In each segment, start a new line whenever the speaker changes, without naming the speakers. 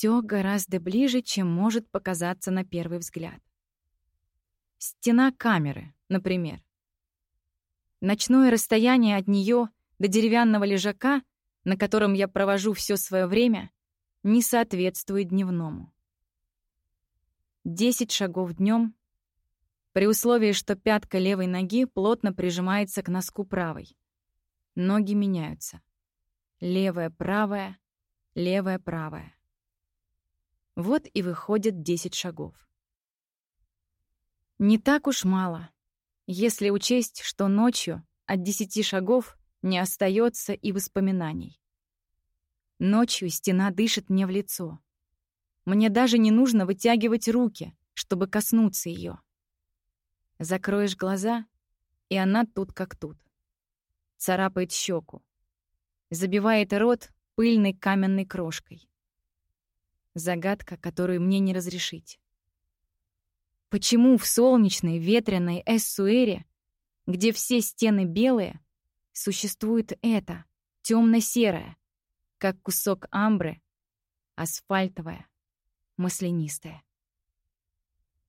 Все гораздо ближе, чем может показаться на первый взгляд. Стена камеры, например. Ночное расстояние от нее до деревянного лежака, на котором я провожу все свое время, не соответствует дневному. Десять шагов днем, при условии, что пятка левой ноги плотно прижимается к носку правой. Ноги меняются. Левая, правая, левая, правая. Вот и выходит десять шагов. Не так уж мало, если учесть, что ночью от десяти шагов не остается и воспоминаний. Ночью стена дышит мне в лицо. Мне даже не нужно вытягивать руки, чтобы коснуться ее. Закроешь глаза, и она тут как тут. Царапает щеку. Забивает рот пыльной каменной крошкой. Загадка, которую мне не разрешить. Почему в солнечной ветреной Эссуэре, где все стены белые, существует это, темно-серое, как кусок амбры, асфальтовое, маслянистое?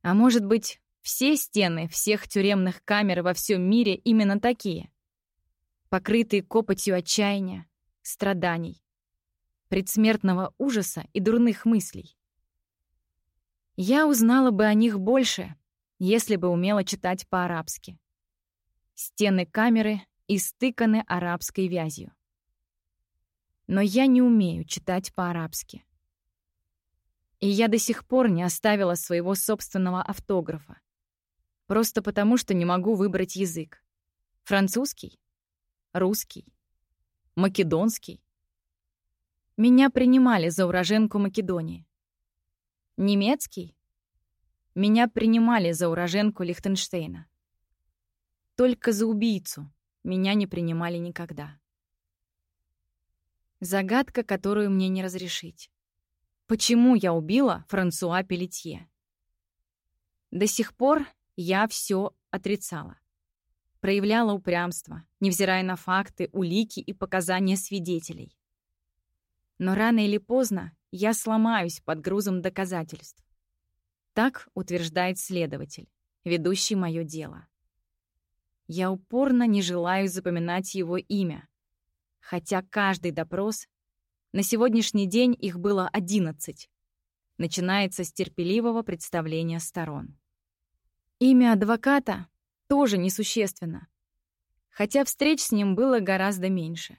А может быть, все стены всех тюремных камер во всем мире именно такие? Покрытые копотью отчаяния, страданий, предсмертного ужаса и дурных мыслей. Я узнала бы о них больше, если бы умела читать по-арабски. Стены камеры истыканы арабской вязью. Но я не умею читать по-арабски. И я до сих пор не оставила своего собственного автографа. Просто потому, что не могу выбрать язык. Французский? Русский? Македонский? Меня принимали за уроженку Македонии. Немецкий? Меня принимали за уроженку Лихтенштейна. Только за убийцу меня не принимали никогда. Загадка, которую мне не разрешить. Почему я убила Франсуа Пелетье? До сих пор я все отрицала. Проявляла упрямство, невзирая на факты, улики и показания свидетелей. Но рано или поздно я сломаюсь под грузом доказательств. Так утверждает следователь, ведущий мое дело. Я упорно не желаю запоминать его имя, хотя каждый допрос, на сегодняшний день их было 11, начинается с терпеливого представления сторон. Имя адвоката тоже несущественно, хотя встреч с ним было гораздо меньше.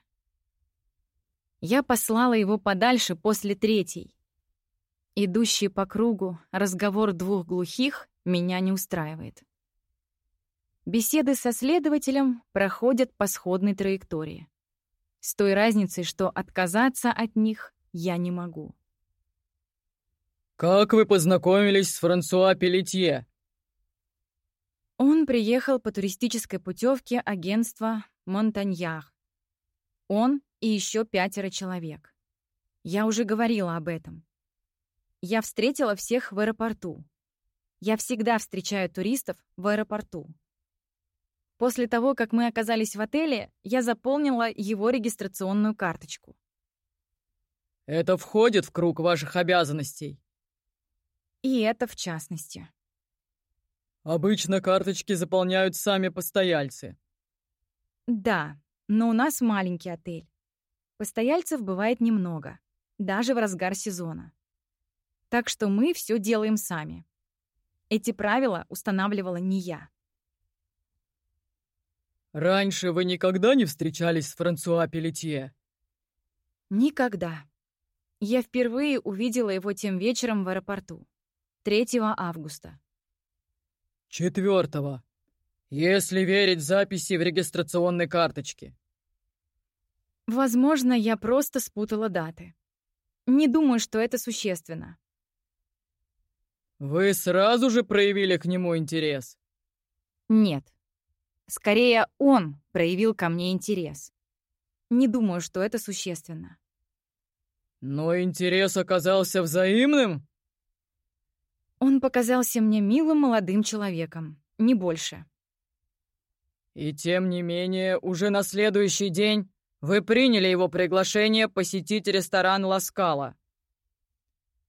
Я послала его подальше после третьей. Идущий по кругу разговор двух глухих меня не устраивает. Беседы со следователем проходят по сходной траектории. С той разницей, что отказаться от них я не могу.
«Как вы познакомились с Франсуа Пелетье?»
Он приехал по туристической путевке агентства «Монтаньях». Он и еще пятеро человек. Я уже говорила об этом. Я встретила всех в аэропорту. Я всегда встречаю туристов в аэропорту. После того, как мы оказались в отеле, я заполнила его регистрационную карточку.
Это входит в круг ваших обязанностей?
И это в частности.
Обычно карточки заполняют сами постояльцы.
Да, но у нас маленький отель. Постояльцев бывает немного, даже в разгар сезона. Так что мы все делаем сами. Эти правила устанавливала не я.
«Раньше вы никогда не встречались с Франсуа Пелетье?»
«Никогда. Я впервые увидела его тем вечером в аэропорту. 3 августа».
«Четвертого. Если верить записи в регистрационной карточке.
Возможно, я просто спутала даты. Не думаю, что это существенно.
Вы сразу же проявили к нему интерес?
Нет. Скорее, он проявил ко мне интерес. Не думаю, что это существенно.
Но интерес оказался взаимным?
Он показался мне милым молодым человеком, не больше.
И тем не менее, уже на следующий день вы приняли его приглашение посетить ресторан Ласкала.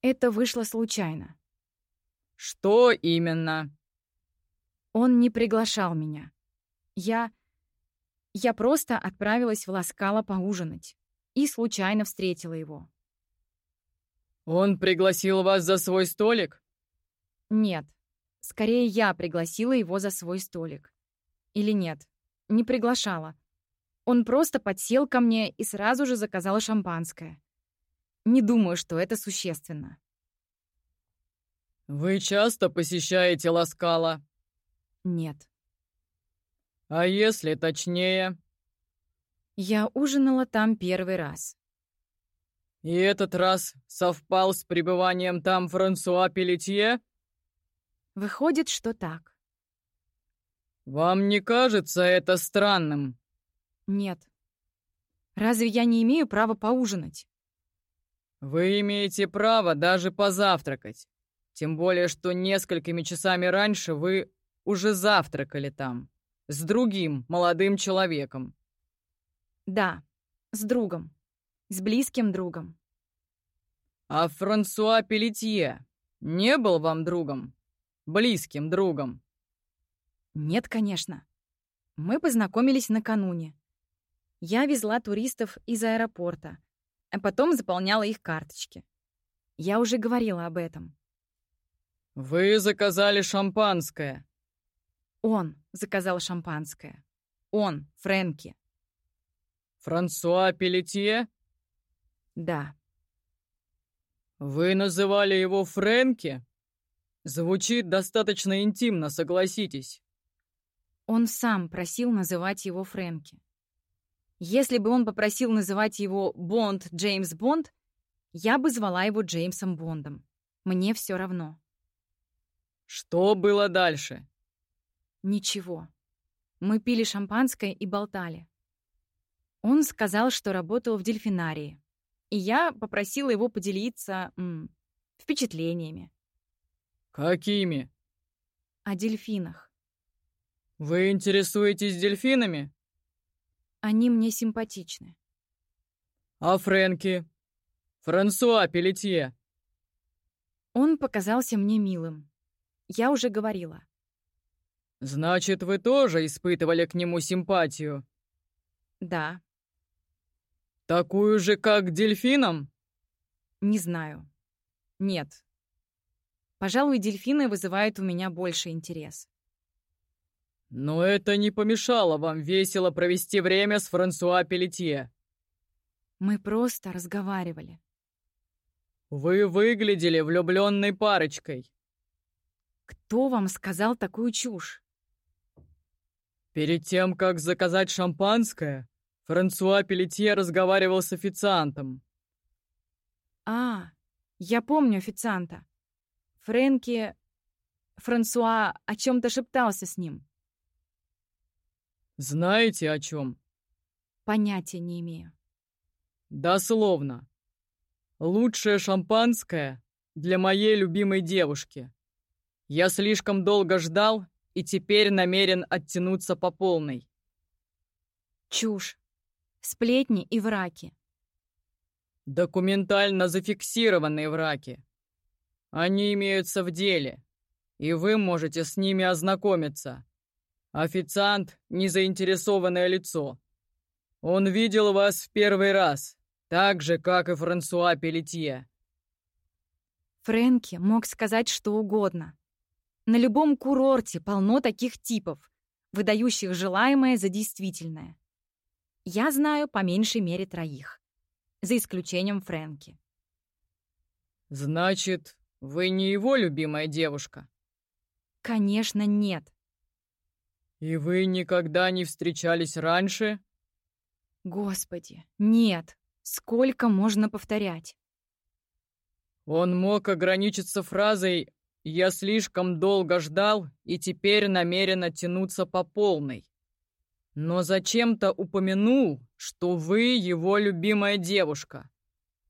Это вышло случайно.
Что именно?
Он не приглашал меня. Я... Я просто отправилась в Ласкало поужинать и случайно встретила его.
Он пригласил вас за свой столик?
Нет. Скорее, я пригласила его за свой столик. Или нет, не приглашала. Он просто подсел ко мне и сразу же заказал шампанское. Не думаю, что это существенно.
«Вы часто посещаете Ласкала?»
Нет.
«А если точнее?»
Я ужинала там первый раз.
«И этот раз совпал с пребыванием там Франсуа Пелетье?»
Выходит, что так.
«Вам не кажется это странным?»
Нет. Разве я не имею права поужинать?
Вы имеете право даже позавтракать. Тем более, что несколькими часами раньше вы уже завтракали там. С другим молодым человеком.
Да, с другом. С близким другом.
А Франсуа Пелетье не был вам другом? Близким другом?
Нет, конечно. Мы познакомились накануне. Я везла туристов из аэропорта, а потом заполняла их карточки. Я уже говорила об этом.
«Вы заказали шампанское».
Он заказал шампанское. Он, Фрэнки.
«Франсуа Пелетье?»
Да.
«Вы называли его Фрэнки?» Звучит достаточно интимно, согласитесь.
Он сам просил называть его Фрэнки. Если бы он попросил называть его Бонд Джеймс Бонд, я бы звала его Джеймсом Бондом. Мне все равно.
Что было дальше?
Ничего. Мы пили шампанское и болтали. Он сказал, что работал в дельфинарии. И я попросила его поделиться м, впечатлениями.
Какими?
О дельфинах.
Вы интересуетесь дельфинами?
Они мне симпатичны.
А Фрэнки? Франсуа Пелетье?
Он показался мне милым. Я уже говорила.
Значит, вы тоже испытывали к нему симпатию?
Да.
Такую же, как к дельфинам?
Не знаю. Нет. Пожалуй, дельфины вызывают у меня больше интерес.
Но это не помешало вам весело провести время с Франсуа Пелетье.
Мы просто разговаривали.
Вы выглядели влюбленной парочкой.
Кто вам сказал такую чушь?
Перед тем, как заказать шампанское, Франсуа Пелетье разговаривал с официантом.
А, я помню официанта. Фрэнки... Франсуа о чем-то шептался с ним.
Знаете о чем?
Понятия не имею.
Дословно. Лучшее шампанское для моей любимой девушки. Я слишком долго ждал и теперь намерен оттянуться по полной.
Чушь. Сплетни и враки.
Документально зафиксированные враки. Они имеются в деле, и вы можете с ними ознакомиться. Официант — незаинтересованное лицо. Он видел вас в первый раз, так же, как и Франсуа Пелетье.
Фрэнки мог сказать что угодно. На любом курорте полно таких типов, выдающих желаемое за действительное. Я знаю по меньшей мере троих, за исключением Фрэнки.
Значит, вы не его любимая девушка?
Конечно, нет.
«И вы никогда не встречались раньше?»
«Господи, нет! Сколько можно повторять?»
Он мог ограничиться фразой «Я слишком долго ждал и теперь намерен оттянуться по полной». Но зачем-то упомянул, что вы его любимая девушка.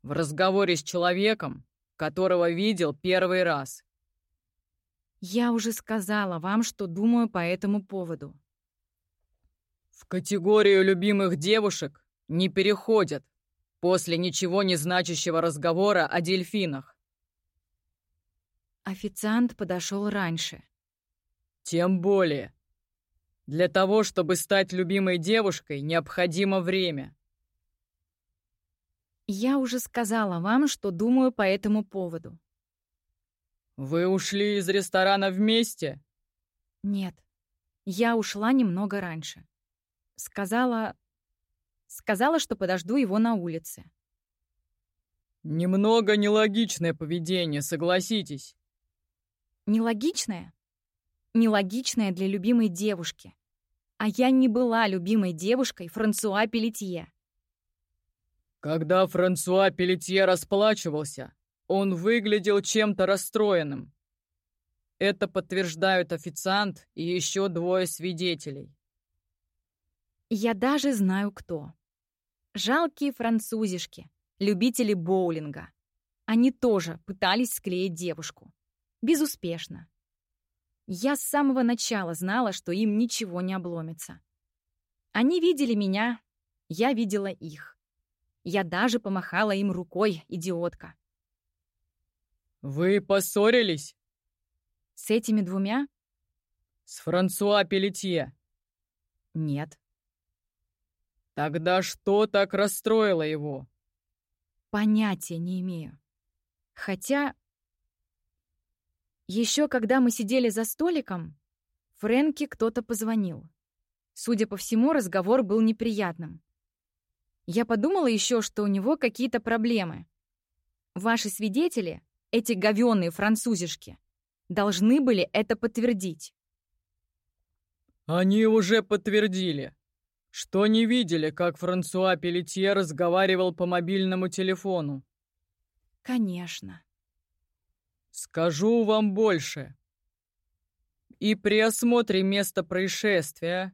В разговоре с человеком, которого видел первый раз.
Я уже сказала вам, что думаю по этому поводу.
В категорию любимых девушек не переходят после ничего не значащего разговора о дельфинах.
Официант подошел раньше.
Тем более. Для того, чтобы стать любимой девушкой, необходимо время.
Я уже сказала вам, что думаю по этому поводу.
Вы ушли из ресторана вместе?
Нет. Я ушла немного раньше. Сказала... Сказала, что подожду его на улице.
Немного нелогичное поведение, согласитесь.
Нелогичное? Нелогичное для любимой девушки. А я не была любимой девушкой Франсуа Пелетье.
Когда Франсуа Пелетье расплачивался, он выглядел чем-то расстроенным. Это подтверждают официант и еще двое свидетелей.
Я даже знаю кто. Жалкие французишки, любители боулинга. Они тоже пытались склеить девушку. Безуспешно. Я с самого начала знала, что им ничего не обломится. Они видели меня, я видела их. Я даже помахала им рукой, идиотка.
«Вы поссорились?»
«С этими двумя?»
«С Франсуа Пелетье?»
«Нет».
«Тогда что так расстроило его?»
«Понятия не имею. Хотя...» Еще когда мы сидели за столиком, Фрэнки кто-то позвонил. Судя по всему, разговор был неприятным. Я подумала еще, что у него какие-то проблемы. Ваши свидетели, эти говёные французишки, должны были это подтвердить.
Они уже подтвердили, что не видели, как Франсуа Пелетье разговаривал по мобильному телефону.
Конечно.
Скажу вам больше. И при осмотре места происшествия,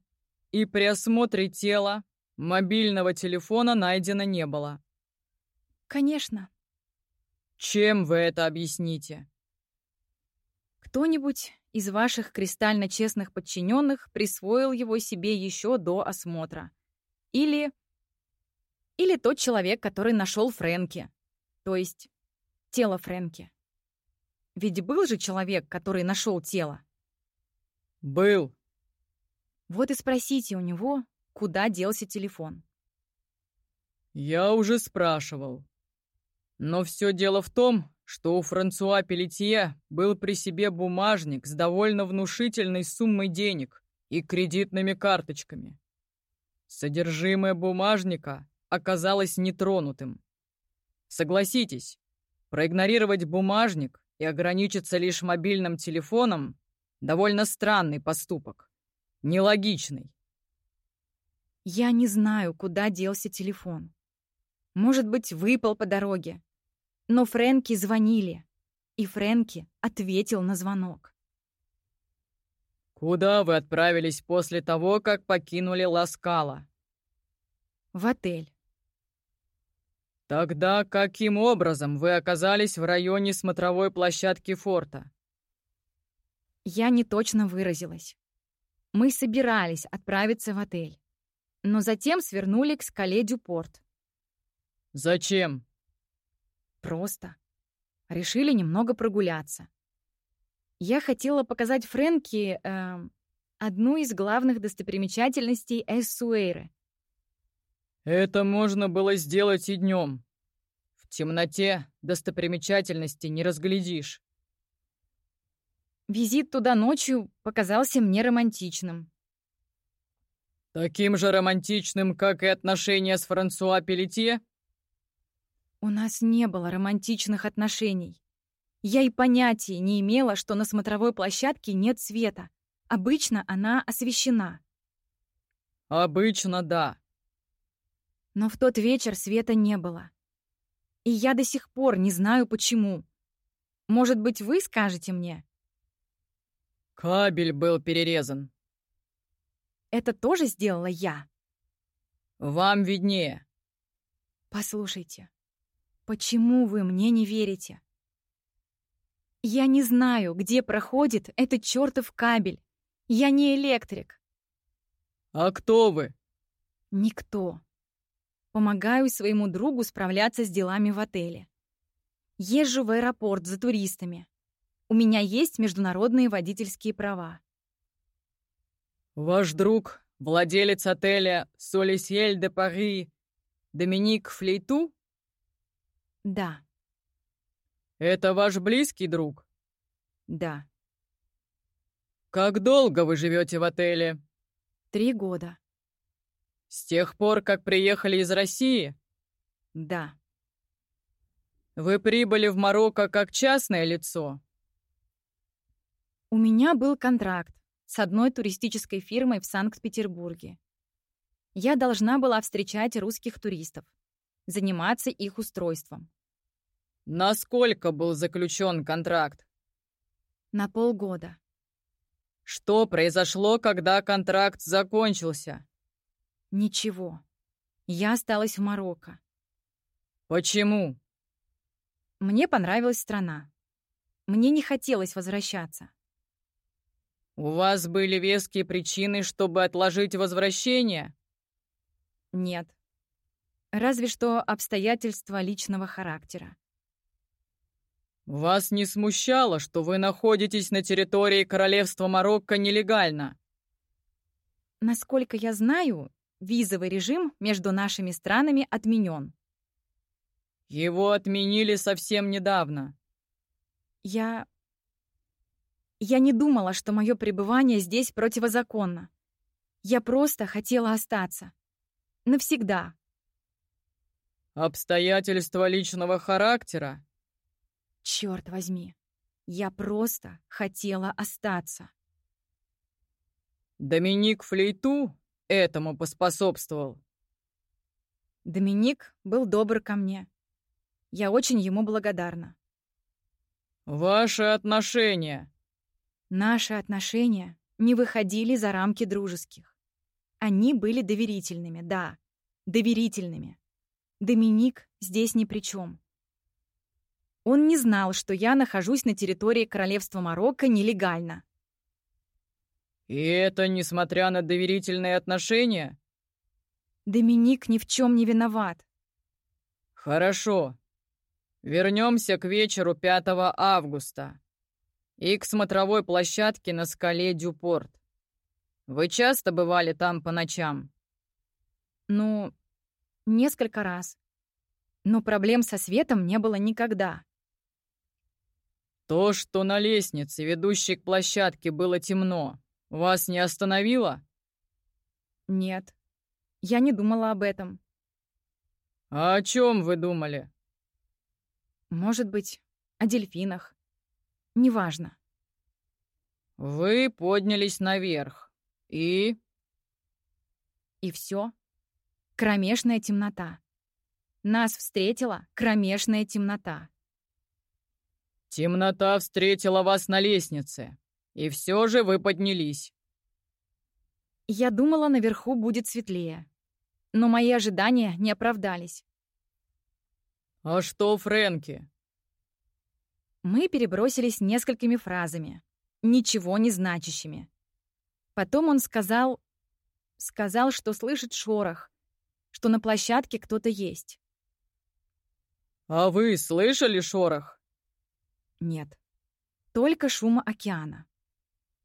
и при осмотре тела Мобильного телефона найдено не было.
Конечно.
Чем вы это объясните?
Кто-нибудь из ваших кристально честных подчиненных присвоил его себе еще до осмотра. Или... Или тот человек, который нашел Фрэнки. То есть тело Фрэнки. Ведь был же человек, который нашел тело.
Был.
Вот и спросите у него, куда делся телефон.
«Я уже спрашивал. Но все дело в том, что у Франсуа Пелетье был при себе бумажник с довольно внушительной суммой денег и кредитными карточками. Содержимое бумажника оказалось нетронутым. Согласитесь, проигнорировать бумажник и ограничиться лишь мобильным телефоном — довольно странный поступок, нелогичный.
Я не знаю, куда делся телефон. Может быть, выпал по дороге. Но Фрэнки звонили, и Фрэнки ответил на звонок.
«Куда вы отправились после того, как покинули Ласкала?»
«В отель».
«Тогда каким образом вы оказались в районе смотровой площадки форта?»
Я не точно выразилась. Мы собирались отправиться в отель но затем свернули к скале Дюпорт.
«Зачем?»
«Просто. Решили немного прогуляться. Я хотела показать Фрэнки э, одну из главных достопримечательностей Эссуэйры.
«Это можно было сделать и днем. В темноте достопримечательности не разглядишь».
Визит туда ночью показался мне романтичным.
Таким же романтичным, как и отношения с Франсуа Пелетье?
У нас не было романтичных отношений. Я и понятия не имела, что на смотровой площадке нет света. Обычно она освещена.
Обычно да.
Но в тот вечер света не было. И я до сих пор не знаю, почему. Может быть, вы скажете мне?
Кабель был перерезан.
Это тоже сделала я.
Вам виднее.
Послушайте, почему вы мне не верите? Я не знаю, где проходит этот чертов кабель. Я не электрик.
А кто вы?
Никто. Помогаю своему другу справляться с делами в отеле. Езжу в аэропорт за туристами. У меня есть международные водительские права.
Ваш друг, владелец отеля «Солисьель де Пари», Доминик Флейту?
Да.
Это ваш близкий друг?
Да.
Как долго вы живете в отеле?
Три года.
С тех пор, как приехали из России?
Да.
Вы прибыли в Марокко как частное лицо?
У меня был контракт с одной туристической фирмой в Санкт-Петербурге. Я должна была встречать русских туристов, заниматься их устройством.
Насколько был заключен контракт?
На полгода.
Что произошло, когда контракт закончился?
Ничего. Я осталась в Марокко.
Почему?
Мне понравилась страна. Мне не хотелось возвращаться.
У вас были веские причины, чтобы отложить возвращение?
Нет. Разве что обстоятельства личного характера.
Вас не смущало, что вы находитесь на территории королевства Марокко нелегально?
Насколько я знаю, визовый режим между нашими странами отменен.
Его отменили совсем недавно.
Я я не думала, что мое пребывание здесь противозаконно. Я просто хотела остаться. Навсегда.
Обстоятельства личного характера?
Черт возьми. Я просто хотела остаться.
Доминик Флейту этому поспособствовал.
Доминик был добр ко мне. Я очень ему благодарна.
Ваши отношения
Наши отношения не выходили за рамки дружеских. Они были доверительными, да, доверительными. Доминик здесь ни при чем. Он не знал, что я нахожусь на территории королевства Марокко нелегально.
И это несмотря на доверительные отношения?
Доминик ни в чем не виноват.
Хорошо. Вернемся к вечеру 5 августа и к смотровой площадке на скале Дюпорт. Вы часто бывали там по ночам?
Ну, несколько раз. Но проблем со светом не было никогда.
То, что на лестнице, ведущей к площадке, было темно, вас не остановило?
Нет. Я не думала об этом.
А о чем вы думали?
Может быть, о дельфинах. Неважно.
Вы поднялись наверх. И...
И все. Кромешная темнота. Нас встретила кромешная темнота.
Темнота встретила вас на лестнице. И все же вы поднялись.
Я думала, наверху будет светлее. Но мои ожидания не оправдались.
А что Фрэнки?
Мы перебросились несколькими фразами, ничего не значащими. Потом он сказал... Сказал, что слышит шорох, что на площадке кто-то есть.
«А вы слышали шорох?»
Нет. Только шум океана.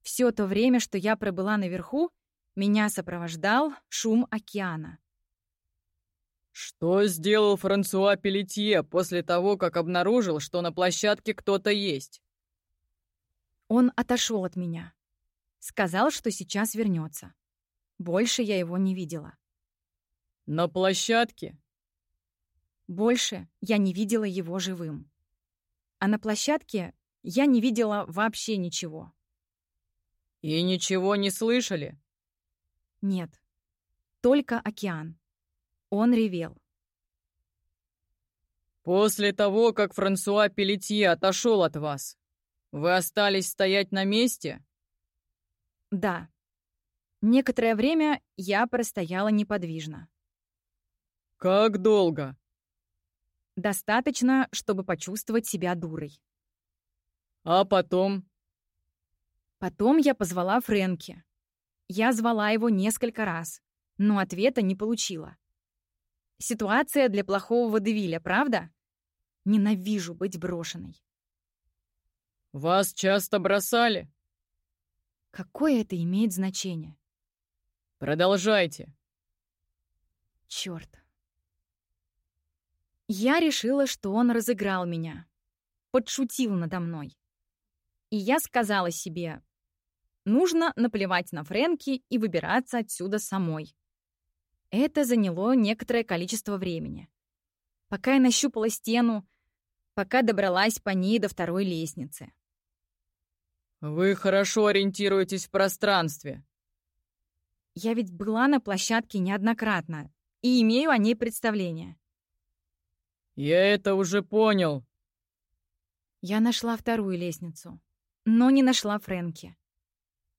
Все то время, что я пробыла наверху, меня сопровождал шум океана.
Что сделал Франсуа Пелетье после того, как обнаружил, что на площадке кто-то есть?
Он отошел от меня. Сказал, что сейчас вернется. Больше я его не видела.
На площадке?
Больше я не видела его живым. А на площадке я не видела вообще ничего.
И ничего не слышали?
Нет. Только океан. Он ревел.
«После того, как Франсуа Пелетье отошел от вас, вы остались стоять на месте?»
«Да. Некоторое время я простояла неподвижно».
«Как долго?»
«Достаточно, чтобы почувствовать себя дурой».
«А потом?»
Потом я позвала Фрэнки. Я звала его несколько раз, но ответа не получила. Ситуация для плохого водевиля, правда? Ненавижу быть брошенной.
Вас часто бросали?
Какое это имеет значение?
Продолжайте.
Черт. Я решила, что он разыграл меня. Подшутил надо мной. И я сказала себе, нужно наплевать на Фрэнки и выбираться отсюда самой. Это заняло некоторое количество времени. Пока я нащупала стену, пока добралась по ней до второй лестницы.
«Вы хорошо ориентируетесь в пространстве».
Я ведь была на площадке неоднократно и имею о ней представление.
«Я это уже понял».
Я нашла вторую лестницу, но не нашла Фрэнки.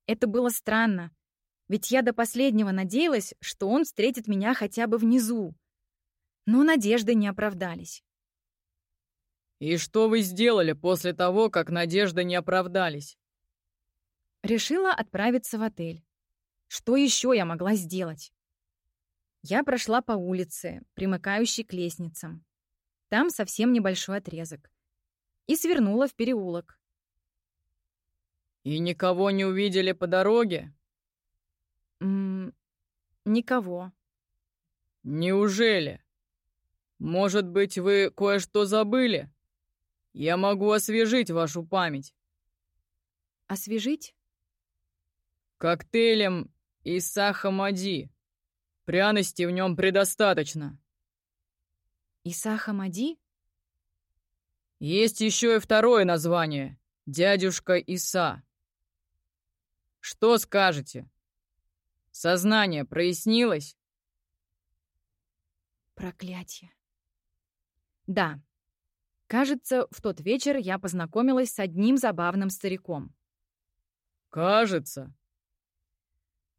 Это было странно, ведь я до последнего надеялась, что он встретит меня хотя бы внизу. Но надежды не оправдались.
«И что вы сделали после того, как надежды не оправдались?»
Решила отправиться в отель. Что еще я могла сделать? Я прошла по улице, примыкающей к лестницам. Там совсем небольшой отрезок. И свернула в переулок.
«И никого не увидели по дороге?»
М -м никого.
«Неужели? Может быть, вы кое-что забыли? Я могу освежить вашу память».
«Освежить?»
«Коктейлем из Сахамади. Пряности в нем предостаточно».
«Исахамади?»
«Есть еще и второе название — дядюшка Иса». «Что скажете?» Сознание прояснилось?
Проклятие. Да. Кажется, в тот вечер я познакомилась с одним забавным стариком.
Кажется.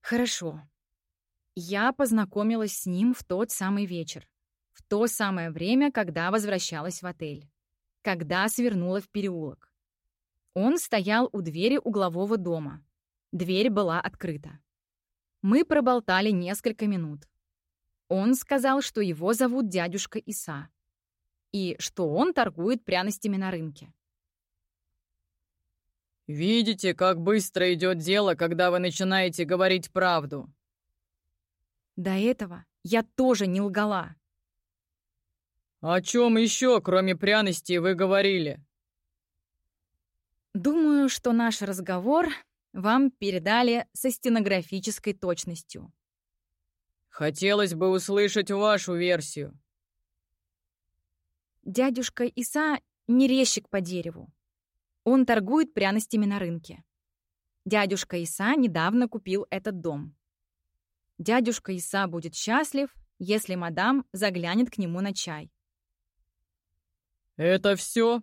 Хорошо. Я познакомилась с ним в тот самый вечер. В то самое время, когда возвращалась в отель. Когда свернула в переулок. Он стоял у двери углового дома. Дверь была открыта. Мы проболтали несколько минут. Он сказал, что его зовут дядюшка Иса и что он торгует пряностями на рынке.
«Видите, как быстро идет дело, когда вы начинаете говорить правду?»
До этого я тоже не лгала.
«О чем еще, кроме пряностей, вы говорили?»
Думаю, что наш разговор вам передали со стенографической точностью.
Хотелось бы услышать вашу версию.
Дядюшка Иса не резчик по дереву. Он торгует пряностями на рынке. Дядюшка Иса недавно купил этот дом. Дядюшка Иса будет счастлив, если мадам заглянет к нему на чай.
«Это все?»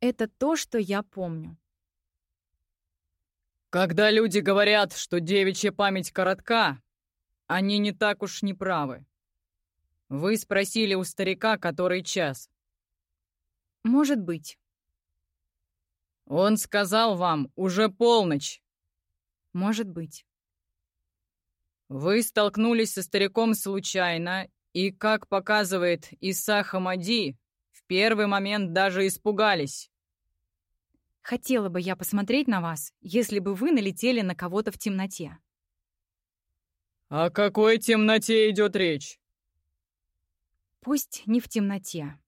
«Это то, что я помню.
Когда люди говорят, что девичья память коротка, они не так уж не правы. Вы спросили у старика, который час.
Может быть.
Он сказал вам, уже полночь.
Может быть.
Вы столкнулись со стариком случайно, и, как показывает Иса Хамади, первый момент даже испугались.
Хотела бы я посмотреть на вас, если бы вы налетели на кого-то в темноте.
О какой темноте идет речь?
Пусть не в темноте.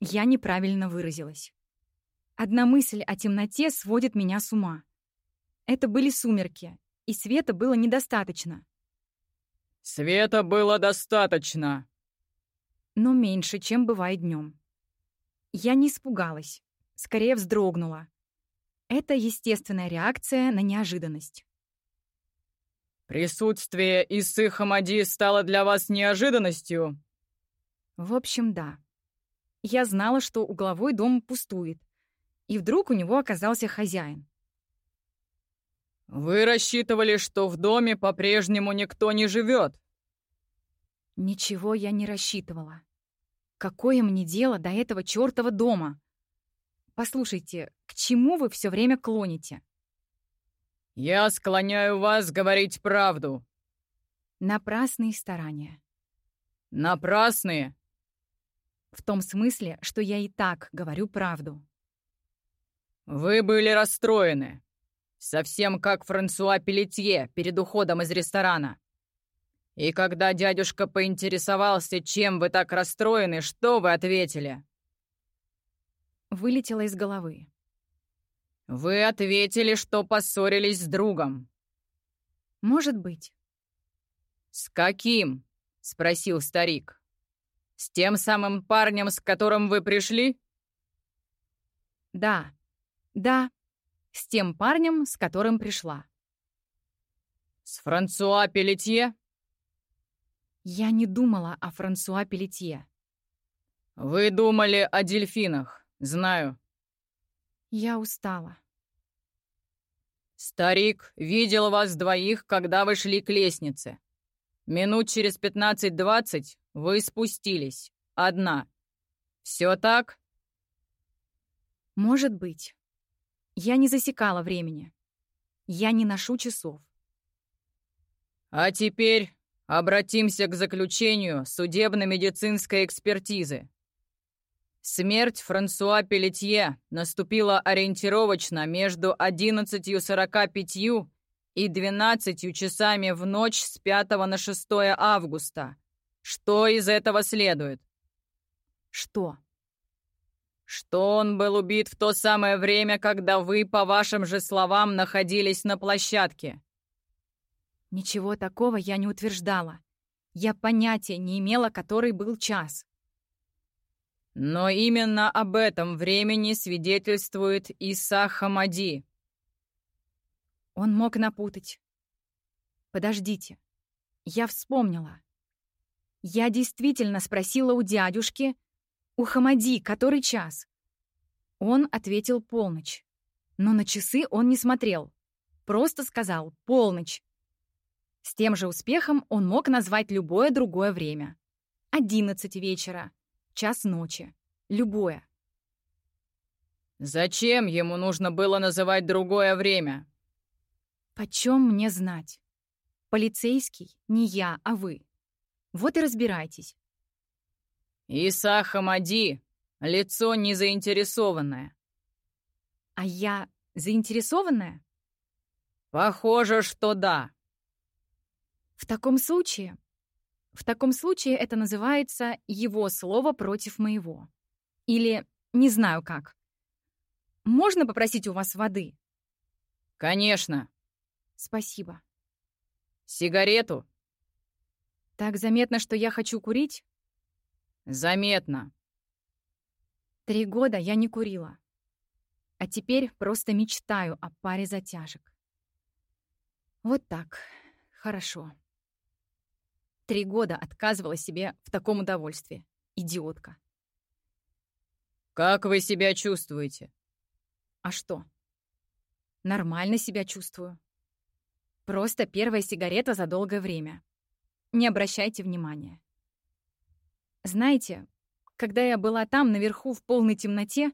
Я неправильно выразилась. Одна мысль о темноте сводит меня с ума. Это были сумерки, и света было недостаточно.
Света было достаточно.
Но меньше, чем бывает днем. Я не испугалась, скорее вздрогнула. Это естественная реакция на неожиданность.
«Присутствие Исы Хамади стало для вас неожиданностью?»
В общем, да. Я знала, что угловой дом пустует, и вдруг у него оказался хозяин.
«Вы рассчитывали, что в доме по-прежнему никто не живет?»
Ничего я не рассчитывала. Какое мне дело до этого чертова дома? Послушайте, к чему вы все время клоните?
Я склоняю вас говорить правду.
Напрасные старания.
Напрасные?
В том смысле, что я и так говорю правду.
Вы были расстроены. Совсем как Франсуа Пелетье перед уходом из ресторана. И когда дядюшка поинтересовался, чем вы так расстроены, что вы ответили?
Вылетело из головы.
Вы ответили, что поссорились с другом.
Может быть.
С каким? Спросил старик. С тем самым парнем, с которым вы пришли?
Да. Да. С тем парнем, с которым пришла.
С Франсуа Пелетье?
Я не думала о Франсуа Пелетье.
Вы думали о дельфинах, знаю.
Я устала.
Старик видел вас двоих, когда вы шли к лестнице. Минут через пятнадцать-двадцать вы спустились. Одна. Все так?
Может быть. Я не засекала времени. Я не ношу часов.
А теперь обратимся к заключению судебно-медицинской экспертизы. Смерть Франсуа Пелетье наступила ориентировочно между 11.45 и 12 часами в ночь с 5 на 6 августа. Что из этого следует?
Что?
Что он был убит в то самое время, когда вы, по вашим же словам, находились на площадке.
Ничего такого я не утверждала. Я понятия не имела, который был час.
Но именно об этом времени свидетельствует Иса Хамади.
Он мог напутать. Подождите. Я вспомнила. Я действительно спросила у дядюшки, у Хамади, который час. Он ответил полночь. Но на часы он не смотрел. Просто сказал «полночь». С тем же успехом он мог назвать любое другое время. Одиннадцать вечера, час ночи. Любое.
Зачем ему нужно было называть другое время?
Почем мне знать? Полицейский не я, а вы. Вот и разбирайтесь.
Иса Хамади — лицо незаинтересованное.
А я заинтересованная?
Похоже, что да.
В таком случае в таком случае это называется «его слово против моего». Или не знаю как. Можно попросить у вас воды?
Конечно.
Спасибо.
Сигарету?
Так заметно, что я хочу курить?
Заметно.
Три года я не курила. А теперь просто мечтаю о паре затяжек. Вот так. Хорошо. Три года отказывала себе в таком удовольствии. Идиотка.
«Как вы себя чувствуете?»
«А что?» «Нормально себя чувствую. Просто первая сигарета за долгое время. Не обращайте внимания. Знаете, когда я была там, наверху, в полной темноте,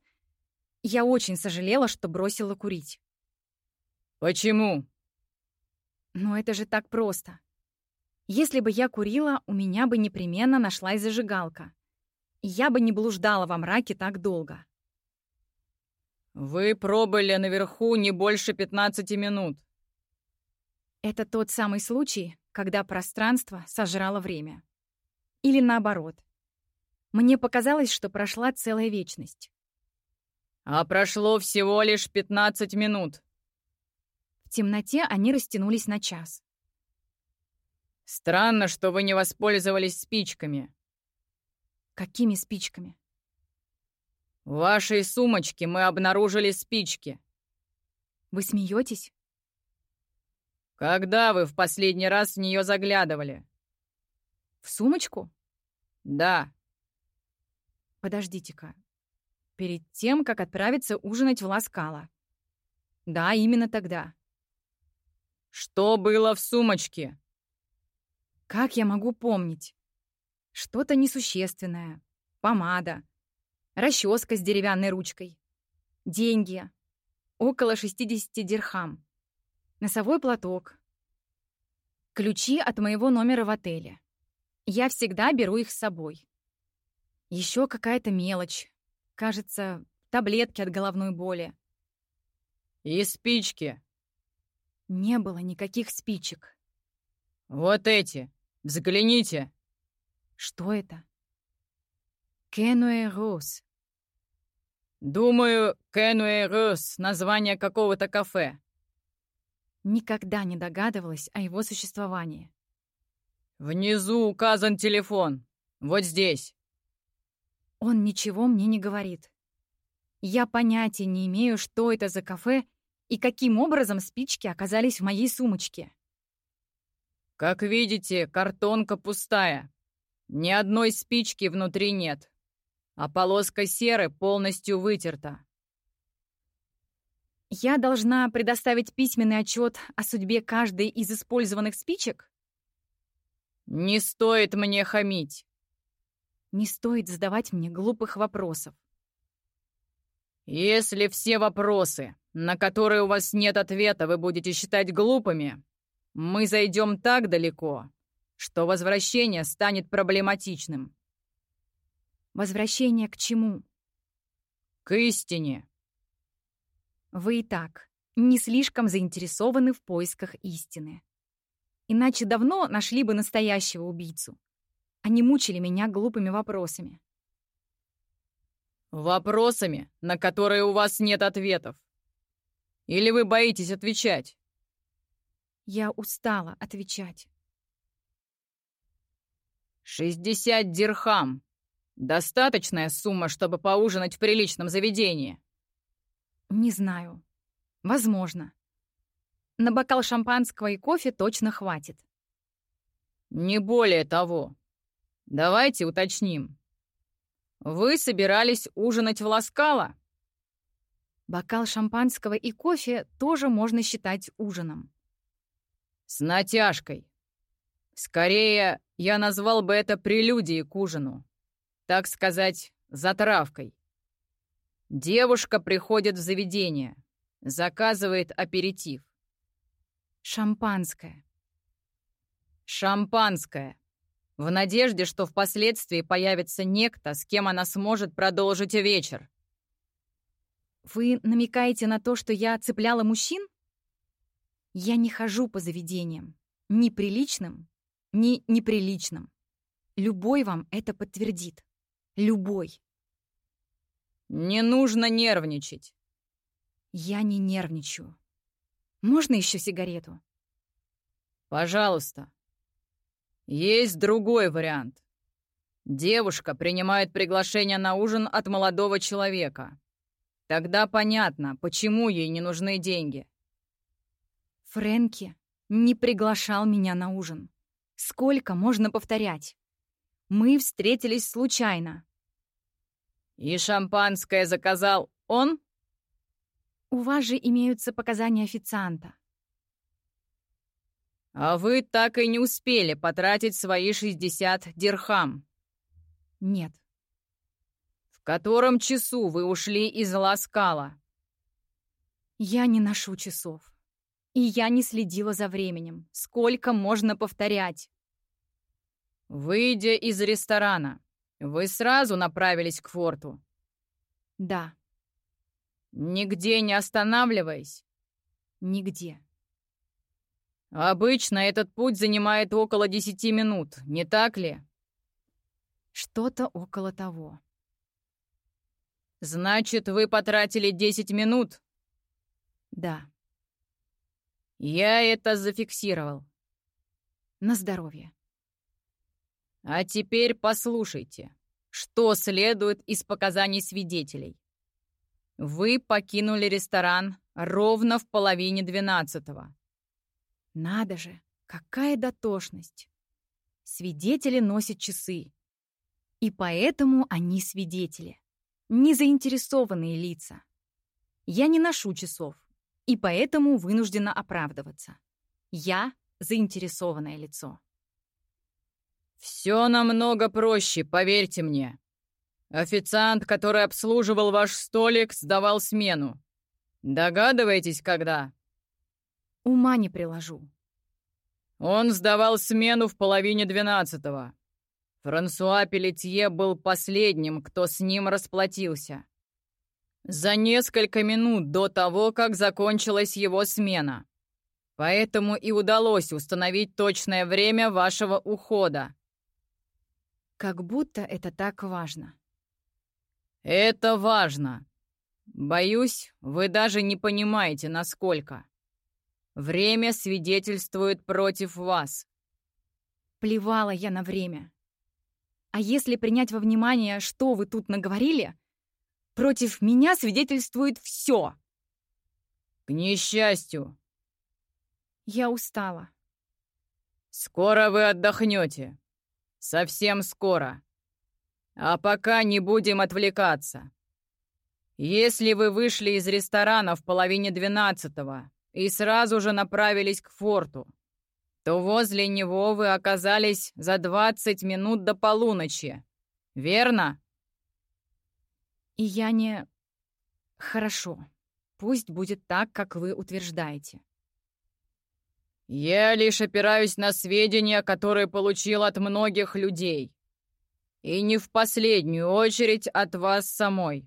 я очень сожалела, что бросила курить.
Почему?
Ну это же так просто. Если бы я курила, у меня бы непременно нашлась зажигалка. И я бы не блуждала во мраке так долго.
Вы пробыли наверху не больше 15 минут.
Это тот самый случай, когда пространство сожрало время. Или наоборот. Мне показалось, что прошла целая вечность.
А прошло всего лишь 15 минут.
В темноте они растянулись на час.
Странно, что вы не воспользовались спичками.
Какими спичками?
В вашей сумочке мы обнаружили спички.
Вы смеетесь?
Когда вы в последний раз в нее заглядывали?
В сумочку?
Да.
Подождите-ка. Перед тем, как отправиться ужинать в Ласкало. Да, именно тогда.
Что было в сумочке?
Как я могу помнить? Что-то несущественное. Помада. Расческа с деревянной ручкой. Деньги. Около 60 дирхам. Носовой платок. Ключи от моего номера в отеле. Я всегда беру их с собой. Еще какая-то мелочь. Кажется, таблетки от головной боли.
И спички.
Не было никаких спичек.
Вот эти. Взгляните.
Что это? Кенуэ Рос.
Думаю, Кенуэ Рос — название какого-то кафе.
Никогда не догадывалась о его существовании.
Внизу указан телефон. Вот здесь.
Он ничего мне не говорит. Я понятия не имею, что это за кафе и каким образом спички оказались в моей сумочке.
Как видите, картонка пустая. Ни одной спички внутри нет, а полоска серы полностью вытерта.
Я должна предоставить письменный отчет о судьбе каждой из использованных спичек?
Не стоит мне хамить.
Не стоит задавать мне глупых вопросов.
Если все вопросы, на которые у вас нет ответа, вы будете считать глупыми, мы зайдем так далеко, что возвращение станет проблематичным.
Возвращение к чему?
К истине.
Вы и так не слишком заинтересованы в поисках истины. Иначе давно нашли бы настоящего убийцу. Они мучили меня глупыми вопросами.
Вопросами, на которые у вас нет ответов. Или вы боитесь отвечать?
Я устала отвечать.
«Шестьдесят дирхам. Достаточная сумма, чтобы поужинать в приличном заведении?»
Не знаю. Возможно. На бокал шампанского и кофе точно хватит.
Не более того. Давайте уточним. Вы собирались ужинать в Ласкало?
Бокал шампанского и кофе тоже можно считать ужином.
С натяжкой. Скорее, я назвал бы это прелюдией к ужину. Так сказать, затравкой. Девушка приходит в заведение, заказывает аперитив.
Шампанское.
Шампанское. В надежде, что впоследствии появится некто, с кем она сможет продолжить вечер.
Вы намекаете на то, что я цепляла мужчин? Я не хожу по заведениям. Ни приличным, ни неприличным. Любой вам это подтвердит. Любой.
Не нужно нервничать.
Я не нервничаю. Можно еще сигарету?
Пожалуйста. Есть другой вариант. Девушка принимает приглашение на ужин от молодого человека. Тогда понятно, почему ей не нужны деньги.
Фрэнки не приглашал меня на ужин. Сколько можно повторять? Мы встретились случайно.
И шампанское заказал он?
У вас же имеются показания официанта.
А вы так и не успели потратить свои 60 дирхам.
Нет.
В котором часу вы ушли из Ласкала?
Я не ношу часов. И я не следила за временем. Сколько можно повторять?
Выйдя из ресторана, вы сразу направились к форту?
Да.
Нигде не останавливаясь?
Нигде.
Обычно этот путь занимает около десяти минут, не так ли?
Что-то около того.
Значит, вы потратили десять минут?
Да.
Я это зафиксировал.
На здоровье.
А теперь послушайте, что следует из показаний свидетелей. Вы покинули ресторан ровно в половине двенадцатого.
Надо же, какая дотошность. Свидетели носят часы. И поэтому они свидетели. Незаинтересованные лица. Я не ношу часов, и поэтому вынуждена оправдываться. Я заинтересованное лицо.
«Все намного проще, поверьте мне. Официант, который обслуживал ваш столик, сдавал смену. Догадываетесь, когда?»
Ума не приложу.
Он сдавал смену в половине двенадцатого. Франсуа Пелетье был последним, кто с ним расплатился. За несколько минут до того, как закончилась его смена. Поэтому и удалось установить точное время вашего ухода.
Как будто это так важно.
Это важно. Боюсь, вы даже не понимаете, насколько. Время свидетельствует против вас.
Плевала я на время. А если принять во внимание, что вы тут наговорили, против меня свидетельствует все.
К несчастью.
Я устала.
Скоро вы отдохнете. Совсем скоро. А пока не будем отвлекаться. Если вы вышли из ресторана в половине двенадцатого и сразу же направились к форту, то возле него вы оказались за двадцать минут до полуночи. Верно?
И я не... Хорошо. Пусть будет так, как вы утверждаете.
Я лишь опираюсь на сведения, которые получил от многих людей. И не в последнюю очередь от вас самой.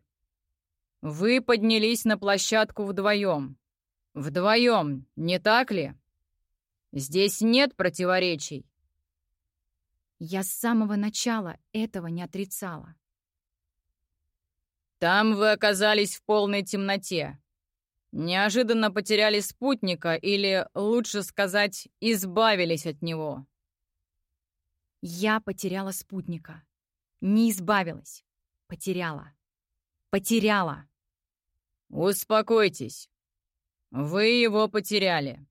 Вы поднялись на площадку вдвоем. Вдвоем, не так ли? Здесь нет противоречий.
Я с самого начала этого не отрицала.
Там вы оказались в полной темноте. Неожиданно потеряли спутника или, лучше сказать, избавились от него.
Я потеряла спутника. Не избавилась. Потеряла. Потеряла.
Успокойтесь. Вы его потеряли.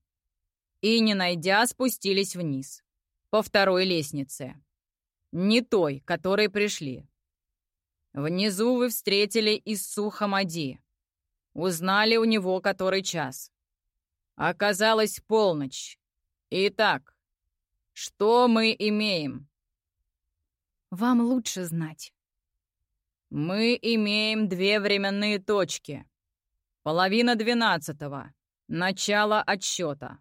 И, не найдя, спустились вниз. По второй лестнице. Не той, которой пришли. Внизу вы встретили Иссу Хамади. Узнали у него который час. Оказалось полночь. Итак, что мы имеем?
Вам лучше знать.
Мы имеем две временные точки. Половина двенадцатого. Начало отсчета.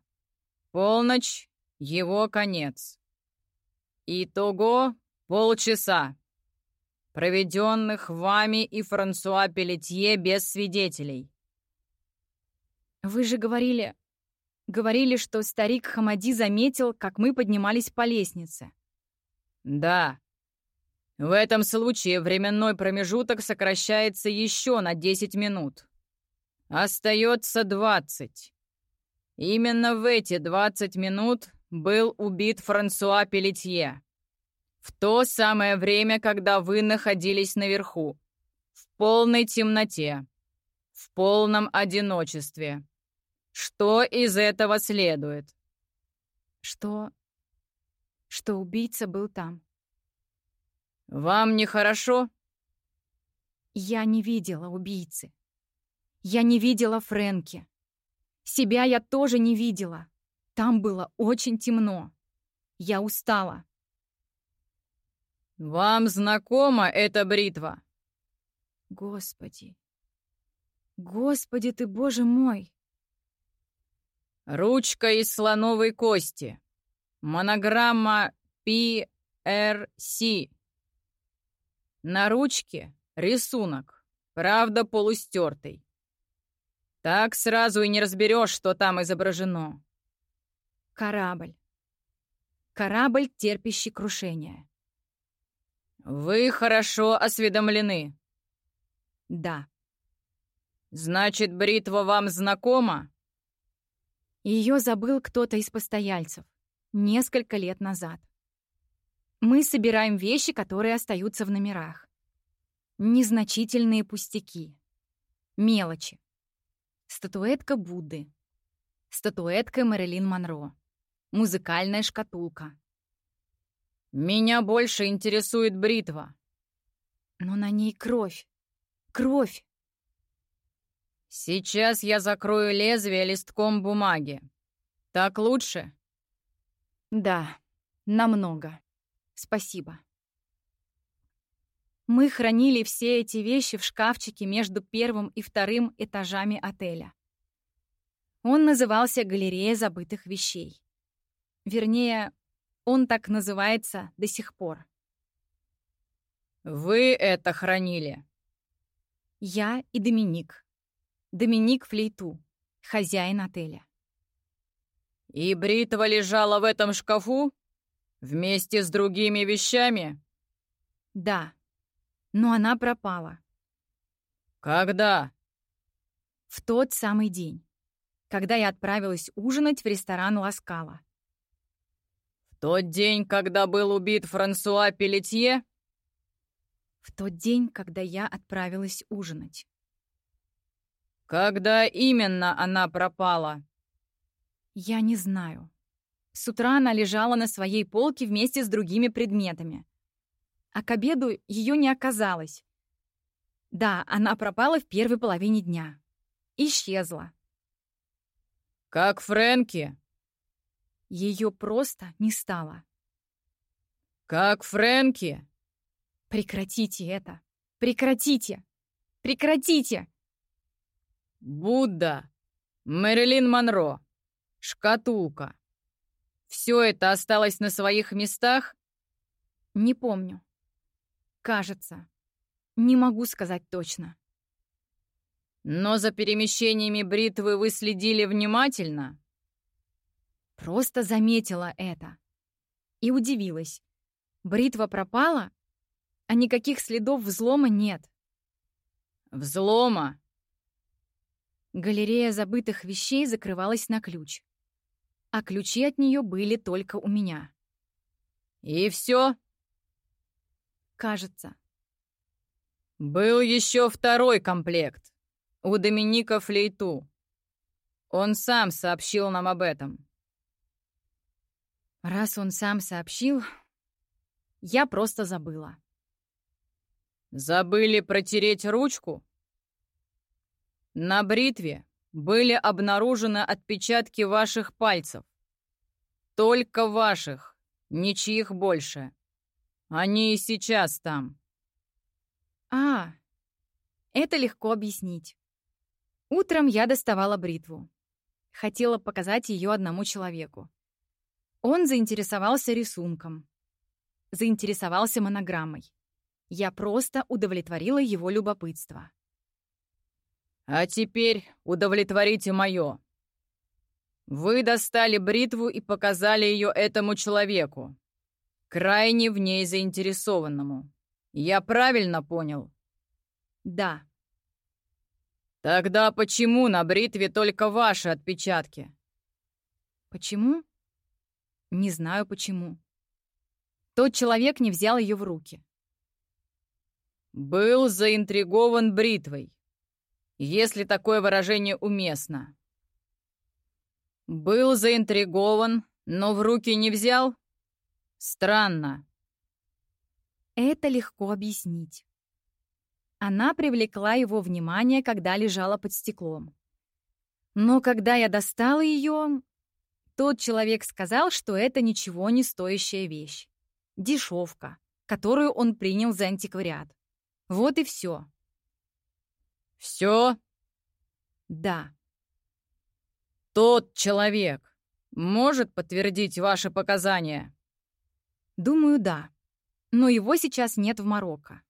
Полночь — его конец. Итого полчаса, проведенных вами и Франсуа Пелетье без свидетелей.
Вы же говорили... Говорили, что старик Хамади заметил, как мы поднимались по лестнице.
Да. В этом случае временной промежуток сокращается еще на 10 минут. Остается 20. Именно в эти 20 минут был убит Франсуа Пелетье. В то самое время, когда вы находились наверху. В полной темноте. В полном одиночестве. Что из этого следует?
Что... Что убийца был там.
Вам нехорошо?
Я не видела убийцы. Я не видела Фрэнки. Себя я тоже не видела. Там было очень темно. Я устала.
«Вам знакома эта бритва?»
«Господи! Господи ты, боже мой!»
«Ручка из слоновой кости. Монограмма PRC. На ручке рисунок, правда полустертый. Так сразу и не разберешь, что там изображено.
Корабль. Корабль, терпящий крушение.
Вы хорошо осведомлены.
Да.
Значит, бритва вам знакома?
Ее забыл кто-то из постояльцев несколько лет назад. Мы собираем вещи, которые остаются в номерах. Незначительные пустяки. Мелочи. Статуэтка Будды. Статуэтка Мэрилин Монро. Музыкальная шкатулка.
«Меня больше интересует бритва».
«Но на ней кровь. Кровь!»
«Сейчас я закрою лезвие листком бумаги. Так лучше?»
«Да, намного. Спасибо». Мы хранили все эти вещи в шкафчике между первым и вторым этажами отеля. Он назывался «Галерея забытых вещей». Вернее, он так называется до сих пор.
«Вы это хранили?»
Я и Доминик. Доминик Флейту, хозяин отеля.
«И бритва лежала в этом шкафу? Вместе с другими вещами?»
Да, но она пропала.
«Когда?»
В тот самый день, когда я отправилась ужинать в ресторан Ласкала.
«В тот день, когда был убит Франсуа Пелетье?»
В тот день, когда я отправилась ужинать.
«Когда именно она пропала?»
Я не знаю. С утра она лежала на своей полке вместе с другими предметами. А к обеду ее не оказалось. Да, она пропала в первой половине дня. Исчезла.
«Как Фрэнки?»
Ее просто не стало.
«Как Фрэнки?»
Прекратите это! Прекратите! Прекратите!
Будда, Мэрилин Монро, шкатулка. Все это осталось на своих местах?
Не помню. Кажется. Не могу сказать точно.
Но за перемещениями бритвы вы следили внимательно?
Просто заметила это. И удивилась. Бритва пропала, а никаких следов взлома нет.
Взлома?
Галерея забытых вещей закрывалась на ключ. А ключи от нее были только у меня.
И все?
Кажется.
Был еще второй комплект. У Доминика Флейту. Он сам сообщил нам об этом.
Раз он сам сообщил, я просто забыла.
Забыли протереть ручку? На бритве были обнаружены отпечатки ваших пальцев. Только ваших, ничьих больше. Они и сейчас там.
А, это легко объяснить. Утром я доставала бритву. Хотела показать ее одному человеку. Он заинтересовался рисунком. Заинтересовался монограммой. Я просто удовлетворила его любопытство.
А теперь удовлетворите мое. Вы достали бритву и показали ее этому человеку, крайне в ней заинтересованному. Я правильно понял?
Да.
Тогда почему на бритве только ваши отпечатки?
Почему? Не знаю почему. Тот человек не взял ее в руки.
Был заинтригован бритвой если такое выражение уместно. Был заинтригован, но в руки не взял? Странно.
Это легко объяснить. Она привлекла его внимание, когда лежала под стеклом. Но когда я достала ее, тот человек сказал, что это ничего не стоящая вещь. Дешевка, которую он принял за антиквариат. Вот и все.
«Все?»
«Да».
«Тот человек может подтвердить ваши показания?»
«Думаю, да. Но его сейчас нет в Марокко».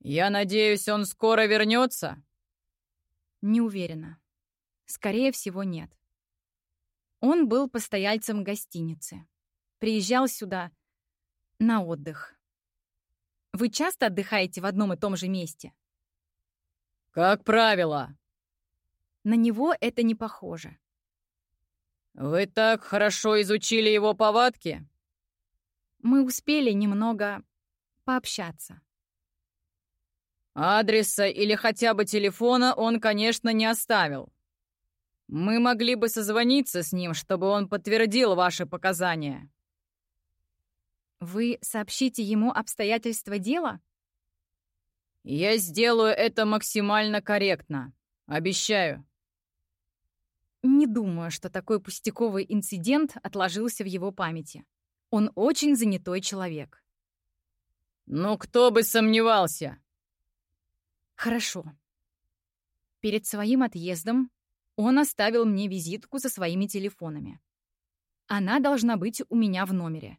«Я надеюсь, он скоро вернется?»
«Не уверена. Скорее всего, нет. Он был постояльцем гостиницы. Приезжал сюда на отдых. Вы часто отдыхаете в одном и том же месте?»
«Как правило».
На него это не похоже.
«Вы так хорошо изучили его повадки?»
Мы успели немного пообщаться.
Адреса или хотя бы телефона он, конечно, не оставил. Мы могли бы созвониться с ним, чтобы он подтвердил ваши показания.
Вы сообщите ему обстоятельства дела?
Я сделаю это максимально корректно. Обещаю.
Не думаю, что такой пустяковый инцидент отложился в его памяти. Он очень занятой человек.
Ну, кто бы сомневался.
Хорошо. Перед своим отъездом он оставил мне визитку со своими телефонами. Она должна быть у меня в номере.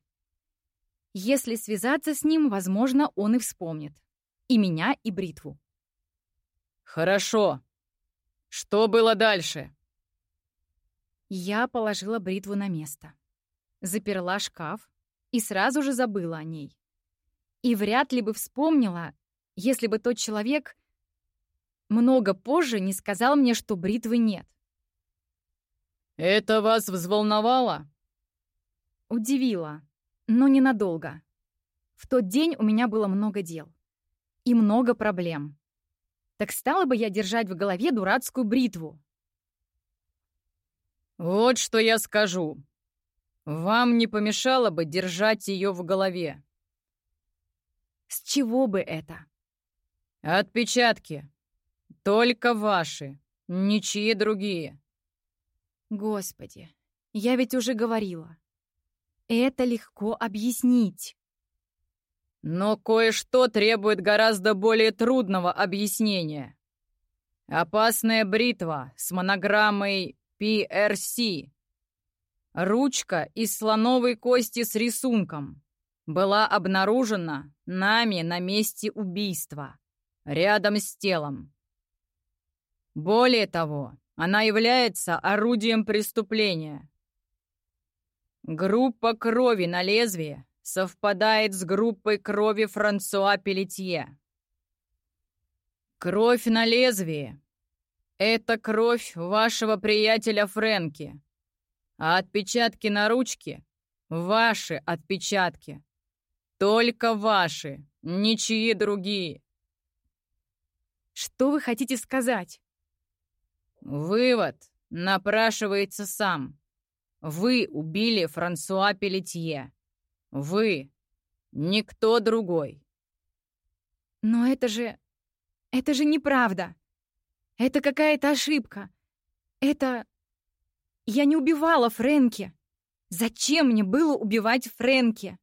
Если связаться с ним, возможно, он и вспомнит. И меня, и бритву.
Хорошо. Что было дальше?
Я положила бритву на место. Заперла шкаф и сразу же забыла о ней. И вряд ли бы вспомнила, если бы тот человек много позже не сказал мне, что бритвы нет.
«Это вас взволновало?»
Удивило, но ненадолго. В тот день у меня было много дел. И много проблем. Так стала бы я держать в голове дурацкую бритву.
«Вот что я скажу. Вам не помешало бы держать ее в голове».
«С чего бы это?»
«Отпечатки. Только ваши, ничьи другие».
Господи, я ведь уже говорила. Это легко объяснить.
Но кое-что требует гораздо более трудного объяснения. Опасная бритва с монограммой PRC. Ручка из слоновой кости с рисунком была обнаружена нами на месте убийства, рядом с телом. Более того, она является орудием преступления. Группа крови на лезвии совпадает с группой крови Франсуа Пелетье. Кровь на лезвии — это кровь вашего приятеля Фрэнки, а отпечатки на ручке — ваши отпечатки. Только ваши, ничьи другие.
Что вы хотите сказать?
Вывод напрашивается сам. Вы убили Франсуа Пелетье. Вы. Никто другой.
Но это же... Это же неправда. Это какая-то ошибка. Это... Я не убивала Фрэнки. Зачем мне было убивать Фрэнки?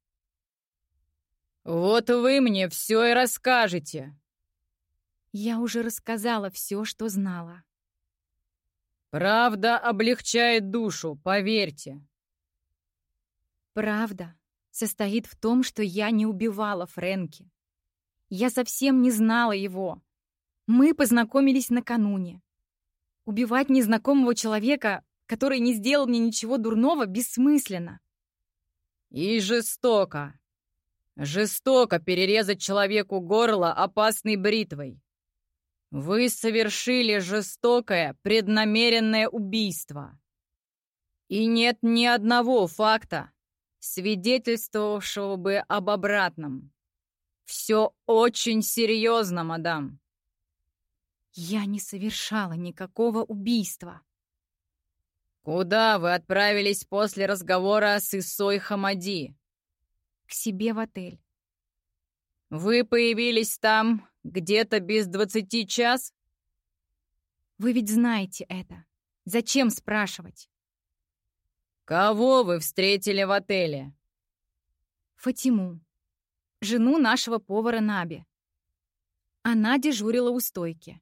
Вот вы мне все и расскажете.
Я уже рассказала все, что знала.
Правда облегчает душу, поверьте.
Правда состоит в том, что я не убивала Фрэнки. Я совсем не знала его. Мы познакомились накануне. Убивать незнакомого человека, который не сделал мне ничего дурного, бессмысленно.
И жестоко. Жестоко перерезать человеку горло опасной бритвой. Вы совершили жестокое, преднамеренное убийство. И нет ни одного факта, свидетельствовавшего бы об обратном. Все очень серьезно, мадам.
Я не совершала никакого убийства.
Куда вы отправились после разговора с Исой Хамади?
К себе в отель.
Вы появились там где-то без двадцати час?
Вы ведь знаете это. Зачем спрашивать?
Кого вы встретили в отеле?
Фатиму, жену нашего повара Наби. Она дежурила у стойки.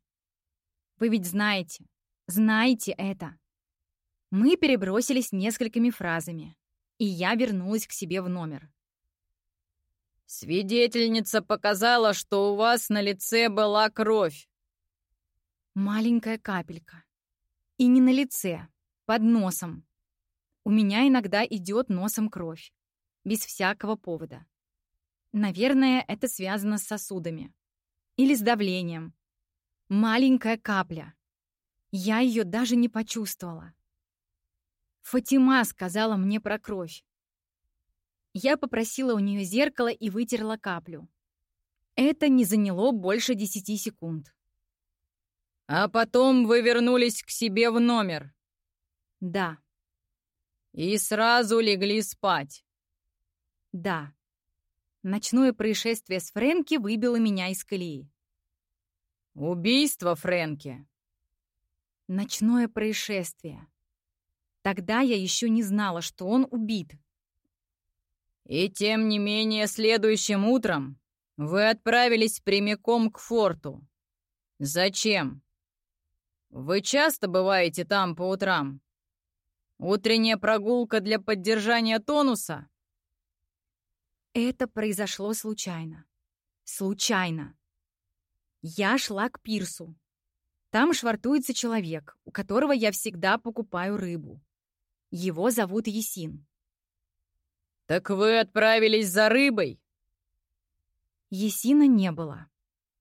Вы ведь знаете, знаете это. Мы перебросились несколькими фразами, и я вернулась к себе в номер.
Свидетельница показала, что у вас на лице была кровь.
Маленькая капелька. И не на лице, под носом. У меня иногда идет носом кровь. Без всякого повода. Наверное, это связано с сосудами. Или с давлением. Маленькая капля. Я ее даже не почувствовала. Фатима сказала мне про кровь. Я попросила у нее зеркало и вытерла каплю. Это не заняло больше десяти секунд.
«А потом вы вернулись к себе в номер?»
«Да».
«И сразу легли спать?»
«Да». Ночное происшествие с Фрэнки выбило меня из колеи.
«Убийство Фрэнки?»
«Ночное происшествие. Тогда я еще не знала, что он убит».
И тем не менее, следующим утром вы отправились прямиком к форту. Зачем? Вы часто бываете там по утрам? Утренняя прогулка для поддержания тонуса?
Это произошло случайно. Случайно. Я шла к пирсу. Там швартуется человек, у которого я всегда покупаю рыбу. Его зовут Есин.
«Так вы отправились за рыбой?»
Есина не было.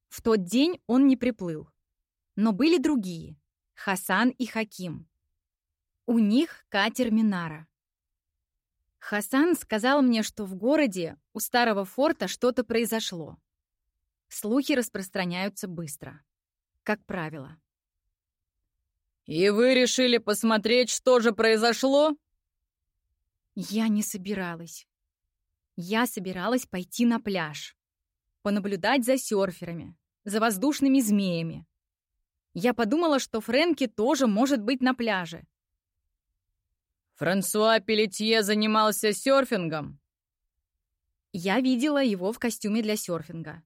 В тот день он не приплыл. Но были другие — Хасан и Хаким. У них катер Минара. Хасан сказал мне, что в городе у старого форта что-то произошло. Слухи распространяются быстро. Как правило.
«И вы решили посмотреть, что же произошло?»
Я не собиралась. Я собиралась пойти на пляж, понаблюдать за серферами, за воздушными змеями. Я подумала, что Фрэнки тоже может быть на пляже.
Франсуа Пелетье занимался серфингом?
Я видела его в костюме для серфинга.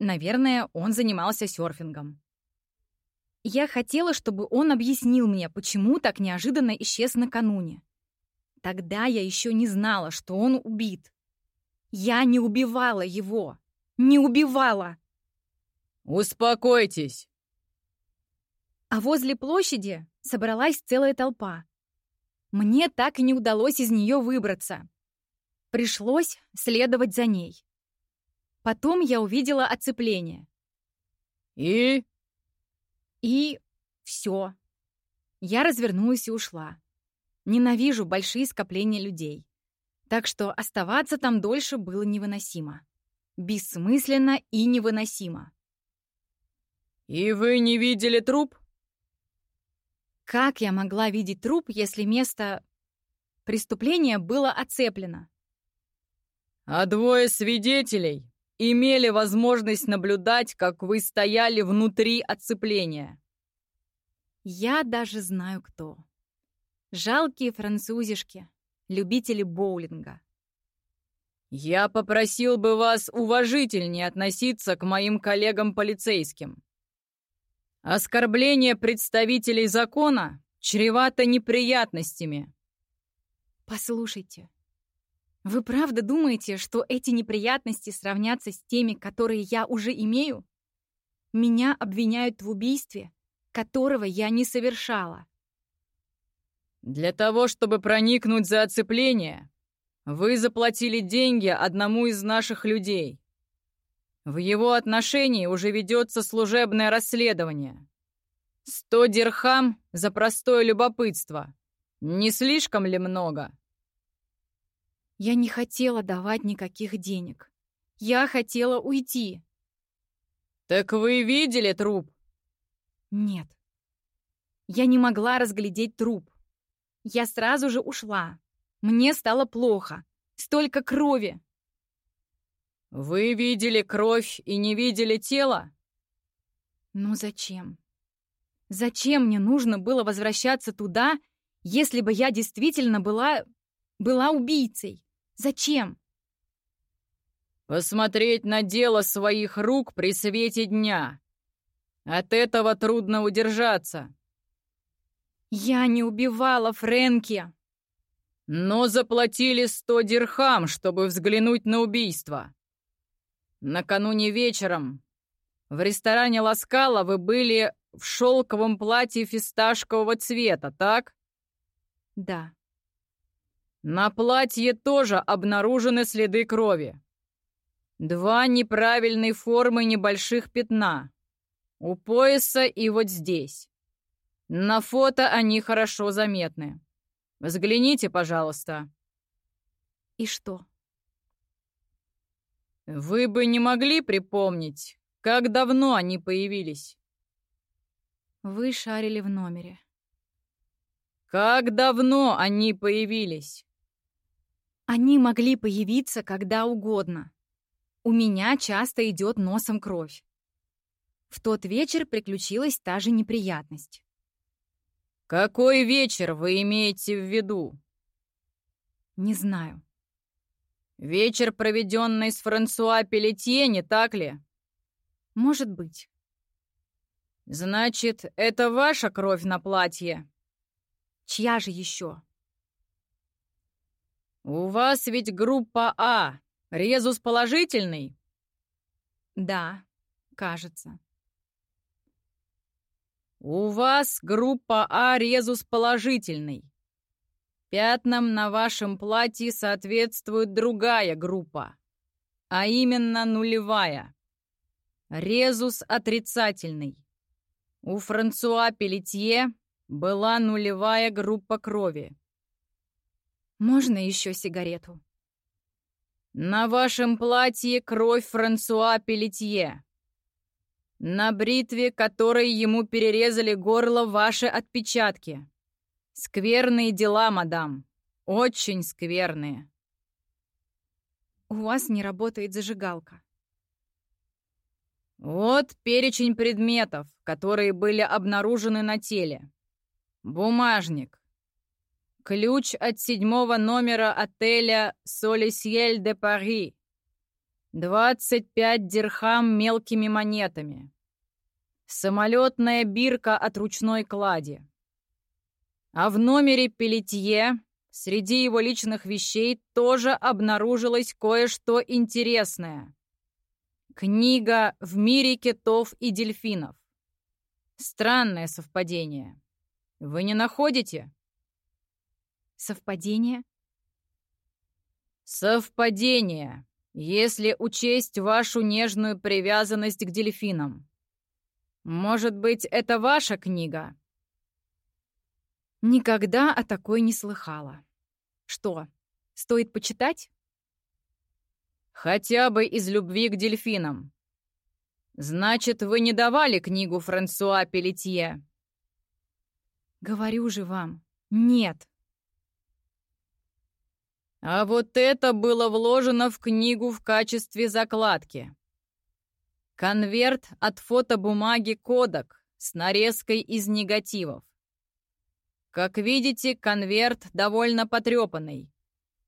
Наверное, он занимался серфингом. Я хотела, чтобы он объяснил мне, почему так неожиданно исчез накануне. Тогда я еще не знала, что он убит. Я не убивала его. Не убивала.
Успокойтесь.
А возле площади собралась целая толпа. Мне так и не удалось из нее выбраться. Пришлось следовать за ней. Потом я увидела оцепление.
И?
И все. Я развернулась и ушла. Ненавижу большие скопления людей. Так что оставаться там дольше было невыносимо. Бессмысленно и невыносимо.
«И вы не видели труп?»
Как я могла видеть труп, если место преступления было оцеплено?
А двое свидетелей имели возможность наблюдать, как вы стояли внутри оцепления.
Я даже знаю кто. Жалкие французишки, любители боулинга.
Я попросил бы вас уважительнее относиться к моим коллегам-полицейским. Оскорбление представителей закона чревато неприятностями.
Послушайте, вы правда думаете, что эти неприятности сравнятся с теми, которые я уже имею? Меня обвиняют в убийстве, которого я не совершала.
Для того, чтобы проникнуть за оцепление, вы заплатили деньги одному из наших людей. В его отношении уже ведется служебное расследование. Сто дирхам за простое любопытство. Не слишком ли много?
Я не хотела давать никаких денег. Я хотела уйти.
Так вы видели труп?
Нет. Я не могла разглядеть труп. Я сразу же ушла. Мне стало плохо. Столько крови.
Вы видели кровь и не видели тело?
Ну зачем? Зачем мне нужно было возвращаться туда, если бы я действительно была... была убийцей? Зачем?
Посмотреть на дело своих рук при свете дня. От этого трудно удержаться.
Я не убивала Фрэнки.
Но заплатили сто дирхам, чтобы взглянуть на убийство. Накануне вечером в ресторане Ласкала вы были в шелковом платье фисташкового цвета, так?
Да.
На платье тоже обнаружены следы крови. Два неправильной формы небольших пятна. У пояса и вот здесь. На фото они хорошо заметны. Взгляните, пожалуйста.
И что?
Вы бы не могли припомнить, как давно они появились?
Вы шарили в номере.
Как давно они появились?
Они могли появиться когда угодно. У меня часто идет носом кровь. В тот вечер приключилась та же неприятность.
Какой вечер вы имеете в виду?
Не знаю.
Вечер, проведенный с Франсуа Пелетье, не так ли?
Может быть.
Значит, это ваша кровь на платье?
Чья же еще?
У вас ведь группа А. Резус положительный?
Да, кажется. У вас группа А резус положительный. Пятнам на вашем платье соответствует другая группа, а именно нулевая. Резус отрицательный. У Франсуа Пелетье была нулевая группа крови.
Можно еще сигарету?
На вашем платье кровь Франсуа Пелетье. На бритве, которой ему перерезали горло, ваши отпечатки. Скверные дела, мадам. Очень скверные.
У вас не работает зажигалка.
Вот перечень предметов, которые были обнаружены на теле. Бумажник. Ключ от седьмого номера отеля «Солисьель де Пари». 25 дирхам мелкими монетами. Самолетная бирка от ручной клади. А в номере Пелетье среди его личных вещей тоже обнаружилось кое-что интересное. Книга «В мире китов и дельфинов». Странное совпадение. Вы не находите?
Совпадение?
Совпадение, если учесть вашу нежную привязанность к дельфинам. Может быть, это ваша книга?
Никогда о такой не слыхала. Что, стоит почитать?
Хотя бы из любви к дельфинам. Значит, вы не давали книгу Франсуа Пелетье?
Говорю же вам, нет.
А вот это было вложено в книгу в качестве закладки. Конверт от фотобумаги «Кодек» с нарезкой из негативов. Как видите, конверт довольно потрепанный.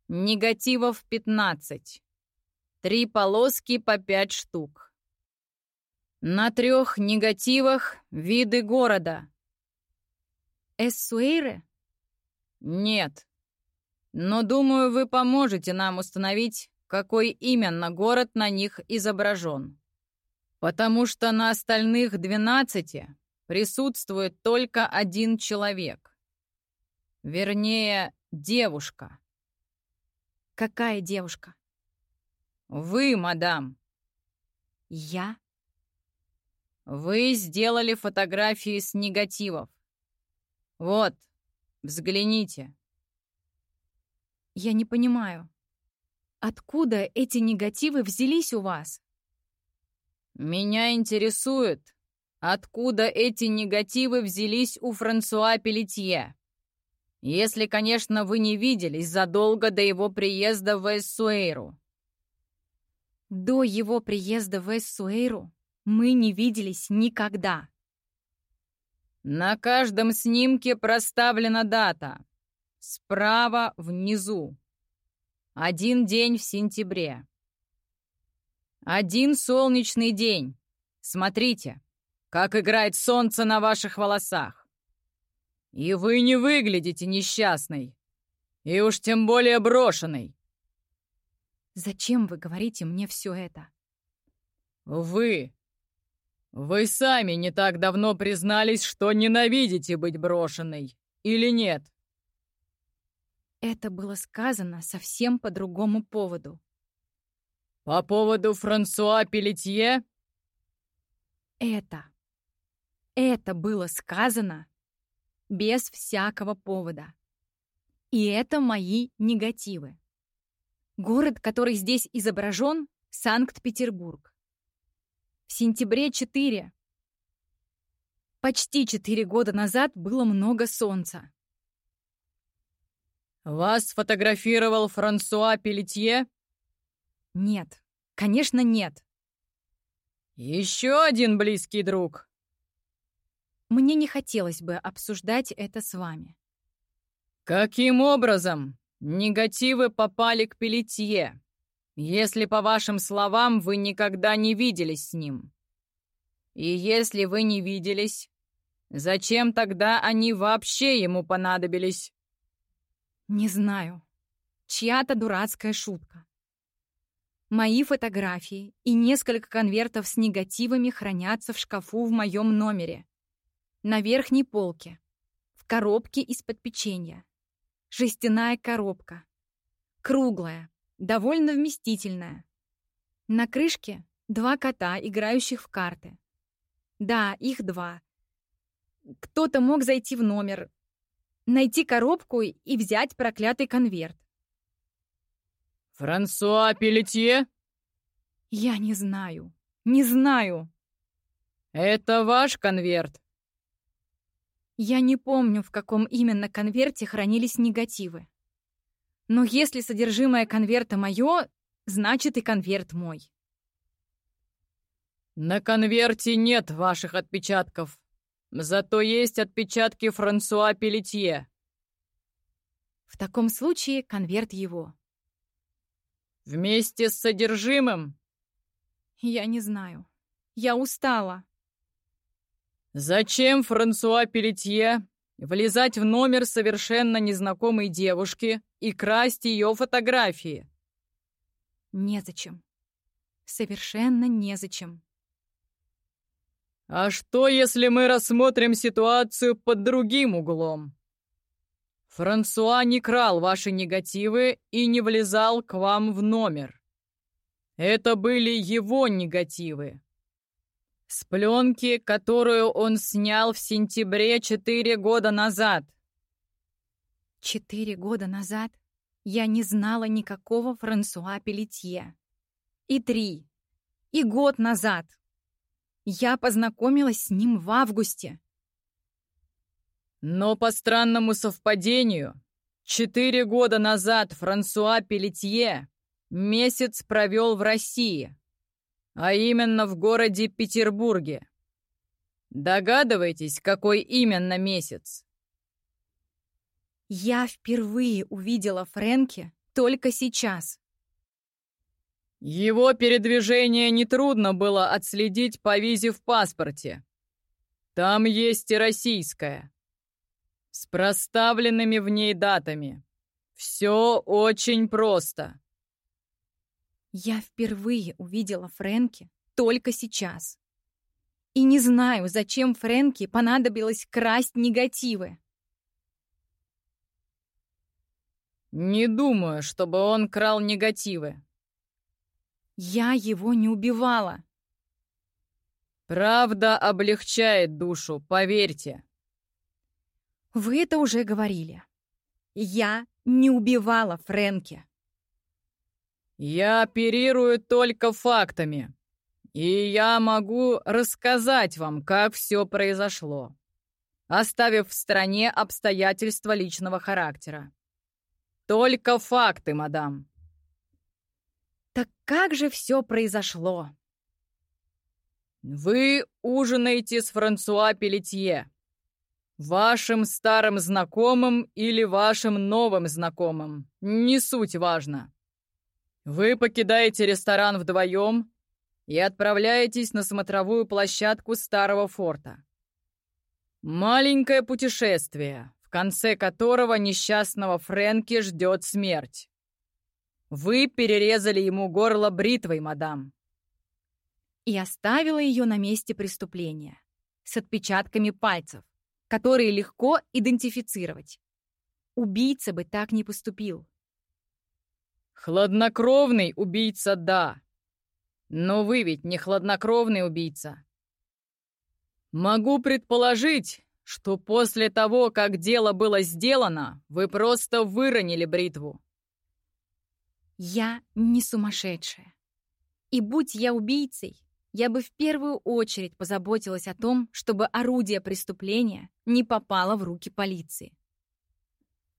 Негативов 15. Три полоски по пять штук. На трех негативах виды города.
Эссуэйре?
Нет. Но, думаю, вы поможете нам установить, какой именно город на них изображен. Потому что на остальных двенадцати присутствует только один человек. Вернее, девушка.
Какая девушка?
Вы, мадам.
Я?
Вы сделали фотографии с негативов. Вот, взгляните.
Я не понимаю. Откуда эти негативы взялись у вас?
Меня интересует, откуда эти негативы взялись у Франсуа Пелетье. Если, конечно, вы не виделись задолго до его приезда в Эссуэйру.
До его приезда в Эссуэйру мы не виделись никогда.
На каждом снимке проставлена дата. Справа внизу. Один день в сентябре. Один солнечный день. Смотрите, как играет солнце на ваших волосах. И вы не выглядите несчастной. И уж тем более брошенной.
Зачем вы говорите мне все это?
Вы. Вы сами не так давно признались, что ненавидите быть брошенной. Или нет?
Это было сказано совсем по другому поводу.
По поводу Франсуа Пелетье?
Это. Это было сказано без всякого повода. И это мои негативы. Город, который здесь изображен, Санкт-Петербург. В сентябре 4. Почти 4 года назад было много солнца.
Вас сфотографировал Франсуа Пелетье?
Нет, конечно, нет.
Еще один близкий друг.
Мне не хотелось бы обсуждать это с вами.
Каким образом Негативы попали к Пелетье, если, по вашим словам, вы никогда не виделись с ним. И если вы не виделись, зачем тогда они вообще ему понадобились?
Не знаю. Чья-то дурацкая шутка. Мои фотографии и несколько конвертов с негативами хранятся в шкафу в моем номере.
На верхней полке. В коробке из-под печенья. Жестяная коробка. Круглая, довольно вместительная. На крышке два кота, играющих в карты. Да, их два. Кто-то мог зайти в номер, найти коробку и взять проклятый конверт.
«Франсуа Пелетье?»
«Я не знаю. Не знаю».
«Это ваш конверт?»
Я не помню, в каком именно конверте хранились негативы. Но если содержимое конверта мое, значит и конверт мой.
На конверте нет ваших отпечатков. Зато есть отпечатки Франсуа Пелетье.
В таком случае конверт его.
Вместе с содержимым?
Я не знаю. Я устала.
Зачем Франсуа Пелетье влезать в номер совершенно незнакомой девушки и красть ее фотографии?
Незачем. Совершенно незачем.
А что, если мы рассмотрим ситуацию под другим углом? Франсуа не крал ваши негативы и не влезал к вам в номер. Это были его негативы. С пленки, которую он снял в сентябре четыре года назад.
Четыре года назад я не знала никакого Франсуа Пелетье. И три. И год назад. Я познакомилась с ним в августе.
Но по странному совпадению, четыре года назад Франсуа Пелетье месяц провел в России, а именно в городе Петербурге. Догадываетесь, какой именно месяц?
Я впервые увидела Фрэнки только сейчас.
Его передвижение нетрудно было отследить по визе в паспорте. Там есть и российская. С проставленными в ней датами. Все очень просто.
Я впервые увидела Фрэнки только сейчас. И не знаю, зачем Фрэнки понадобилось красть негативы.
Не думаю, чтобы он крал негативы.
Я его не убивала.
Правда облегчает душу, поверьте.
Вы это уже говорили. Я не убивала Фрэнки.
Я оперирую только фактами. И я могу рассказать вам, как все произошло, оставив в стороне обстоятельства личного характера. Только факты, мадам.
Так как же все произошло?
Вы ужинаете с Франсуа Пелетье. Вашим старым знакомым или вашим новым знакомым. Не суть важно. Вы покидаете ресторан вдвоем и отправляетесь на смотровую площадку старого форта. Маленькое путешествие, в конце которого несчастного Фрэнки ждет смерть. Вы перерезали ему горло бритвой, мадам.
И оставила ее на месте преступления, с отпечатками пальцев, которые легко идентифицировать. Убийца бы так не поступил.
Хладнокровный убийца, да. Но вы ведь не хладнокровный убийца. Могу предположить, что после того, как дело было сделано, вы просто выронили бритву.
Я не сумасшедшая. И будь я убийцей, я бы в первую очередь позаботилась о том, чтобы орудие преступления не попало в руки полиции.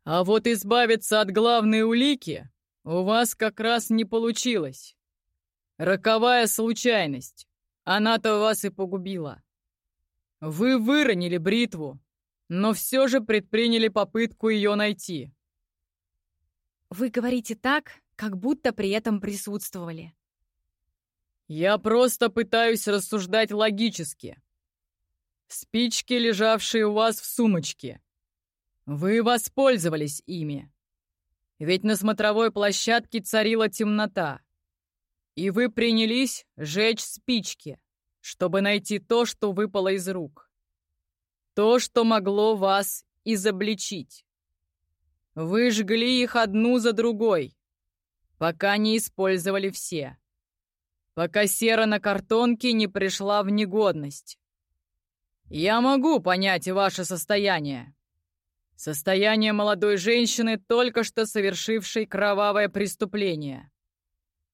А вот избавиться от главной улики у вас как раз не получилось. Роковая случайность. Она-то вас и погубила. Вы выронили бритву, но все же предприняли попытку ее найти.
Вы говорите так, как будто при этом присутствовали.
Я просто пытаюсь рассуждать логически. Спички, лежавшие у вас в сумочке. Вы воспользовались ими. Ведь на смотровой площадке царила темнота. И вы принялись жечь спички, чтобы найти то, что выпало из рук.
то, что могло вас изобличить. Вы жгли их одну за другой, пока не использовали все. Пока сера на картонке не пришла в негодность. Я могу понять ваше состояние. Состояние молодой женщины, только что совершившей кровавое преступление.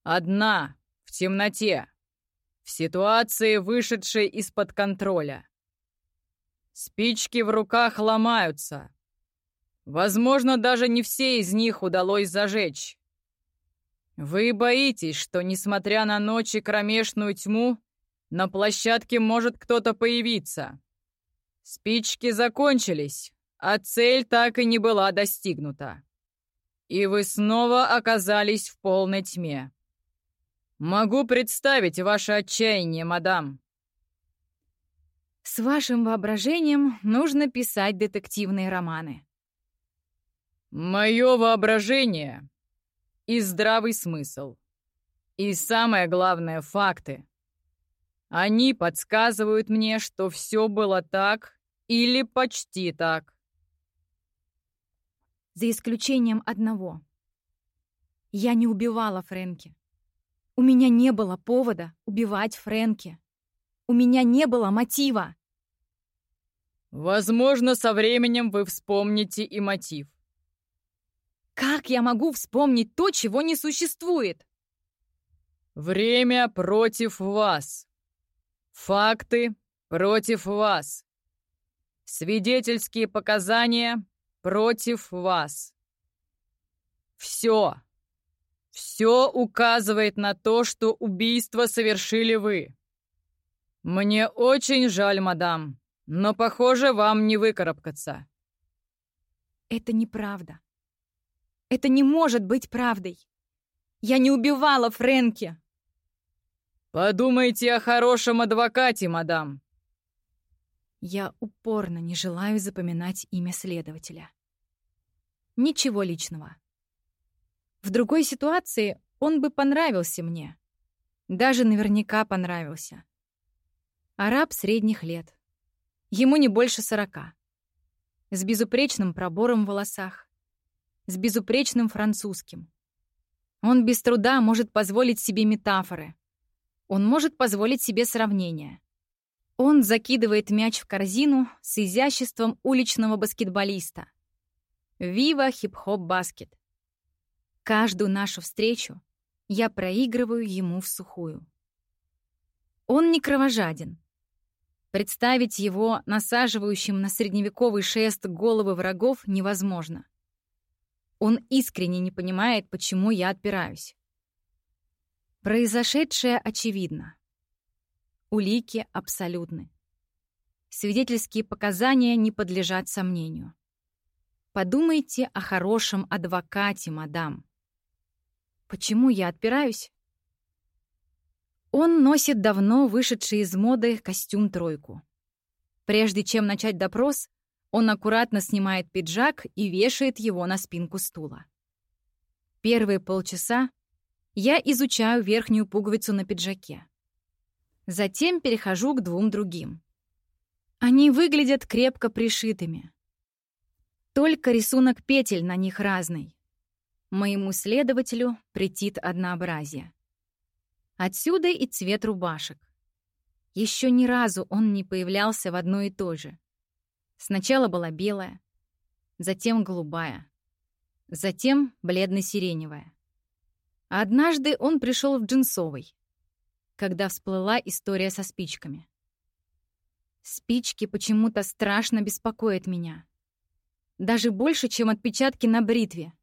Одна, в темноте, в ситуации, вышедшей из-под контроля. Спички в руках ломаются. Возможно, даже не все из них удалось зажечь. Вы боитесь, что, несмотря на ночь и кромешную тьму, на площадке может кто-то появиться. Спички закончились, а цель так и не была достигнута. И вы снова оказались в полной тьме. Могу представить ваше отчаяние, мадам.
С вашим воображением нужно писать детективные романы.
Мое воображение и здравый смысл. И самое главное — факты. Они подсказывают мне, что все было так или почти так.
За исключением одного. Я не убивала Фрэнки. У меня не было повода убивать Фрэнки. У меня не было мотива.
Возможно, со временем вы вспомните и мотив.
Как я могу вспомнить то, чего не существует?
Время против вас. Факты против вас. Свидетельские показания против вас. Все. Все указывает на то, что убийство совершили вы. Мне очень жаль, мадам, но, похоже, вам не выкарабкаться.
Это неправда. Это не может быть правдой. Я не убивала Фрэнки.
Подумайте о хорошем адвокате, мадам.
Я упорно не желаю запоминать имя следователя. Ничего личного. В другой ситуации он бы понравился мне. Даже наверняка понравился. Араб средних лет. Ему не больше сорока. С безупречным пробором в волосах. С безупречным французским. Он без труда может позволить себе метафоры. Он может позволить себе сравнения. Он закидывает мяч в корзину с изяществом уличного баскетболиста. Вива хип-хоп баскет. Каждую нашу встречу я проигрываю ему в сухую. Он не кровожаден. Представить его насаживающим на средневековый шест головы врагов невозможно. Он искренне не понимает, почему я отпираюсь. Произошедшее очевидно. Улики абсолютны. Свидетельские показания не подлежат сомнению. Подумайте о хорошем адвокате, мадам. Почему я отпираюсь? Он носит давно вышедший из моды костюм-тройку. Прежде чем начать допрос, он аккуратно снимает пиджак и вешает его на спинку стула. Первые полчаса я изучаю верхнюю пуговицу на пиджаке. Затем перехожу к двум другим. Они выглядят крепко пришитыми. Только рисунок петель на них разный. Моему следователю претит однообразие. Отсюда и цвет рубашек. Еще ни разу он не появлялся в одной и той же. Сначала была белая, затем голубая, затем бледно-сиреневая. Однажды он пришел в джинсовый, когда всплыла история со спичками. Спички почему-то страшно беспокоят меня. Даже больше, чем отпечатки на бритве.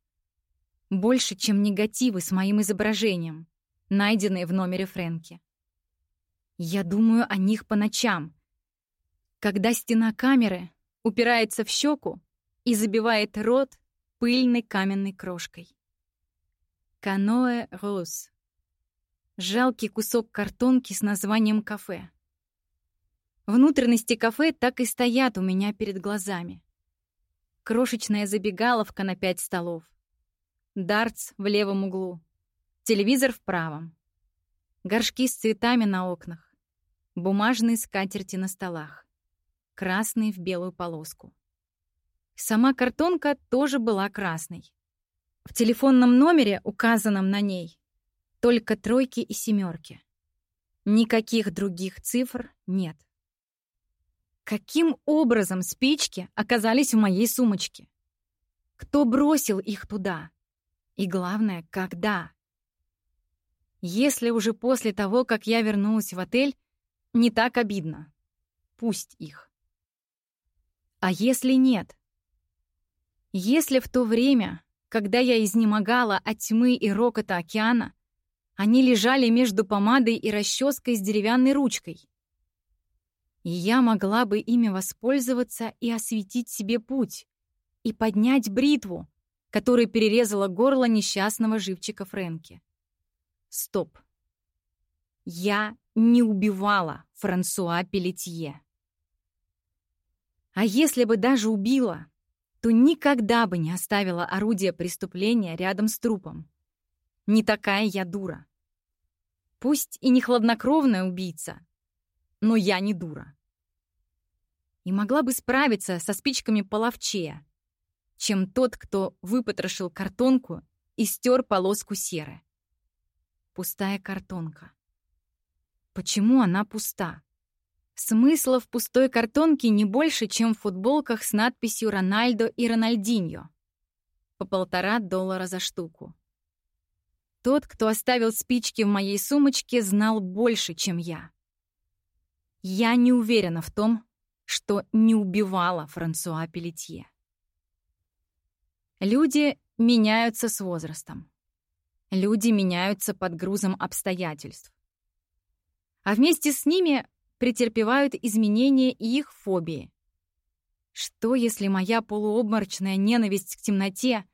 Больше, чем негативы с моим изображением, найденные в номере Фрэнки. Я думаю о них по ночам, когда стена камеры упирается в щеку и забивает рот пыльной каменной крошкой. Каноэ Рос. Жалкий кусок картонки с названием кафе. Внутренности кафе так и стоят у меня перед глазами. Крошечная забегаловка на пять столов дартс в левом углу, телевизор в правом, горшки с цветами на окнах, бумажные скатерти на столах. Красный в белую полоску. Сама картонка тоже была красной. В телефонном номере, указанном на ней, только тройки и семерки. Никаких других цифр нет. Каким образом спички оказались в моей сумочке? Кто бросил их туда? И главное, когда? Если уже после того, как я вернулась в отель, не так обидно. Пусть их. А если нет? Если в то время, когда я изнемогала от тьмы и рокота океана, они лежали между помадой и расческой с деревянной ручкой, и я могла бы ими воспользоваться и осветить себе путь, и поднять бритву, которая перерезала горло несчастного живчика Фрэнки. Стоп. Я не убивала Франсуа Пелетье. А если бы даже убила, то никогда бы не оставила орудие преступления рядом с трупом. Не такая я дура. Пусть и не хладнокровная убийца, но я не дура и могла бы справиться со спичками половчее, чем тот, кто выпотрошил картонку и стер полоску серы. Пустая картонка. Почему она пуста? Смысла в пустой картонке не больше, чем в футболках с надписью «Рональдо» и «Рональдиньо». По полтора доллара за штуку. Тот, кто оставил спички в моей сумочке, знал больше, чем я. Я не уверена в том, что не убивала Франсуа Пелетье. Люди меняются с возрастом. Люди меняются под грузом обстоятельств. А вместе с ними претерпевают изменения и их фобии. Что, если моя полуобморочная ненависть к темноте,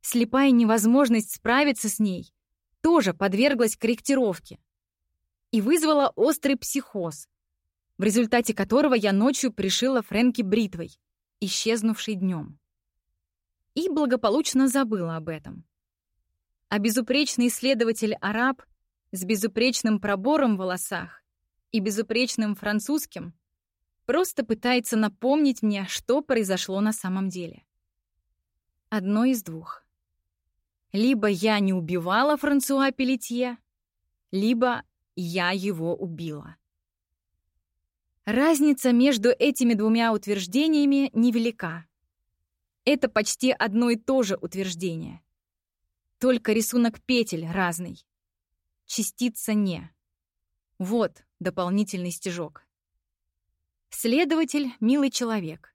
слепая невозможность справиться с ней, тоже подверглась корректировке и вызвала острый психоз, в результате которого я ночью пришила Фрэнки бритвой, исчезнувшей днем. И благополучно забыла об этом. А безупречный исследователь-араб с безупречным пробором в волосах и безупречным французским просто пытается напомнить мне, что произошло на самом деле. Одно из двух. Либо я не убивала Франсуа Пелетье, либо я его убила. Разница между этими двумя утверждениями невелика. Это почти одно и то же утверждение. Только рисунок петель разный. Частица «не». Вот дополнительный стежок. Следователь — милый человек.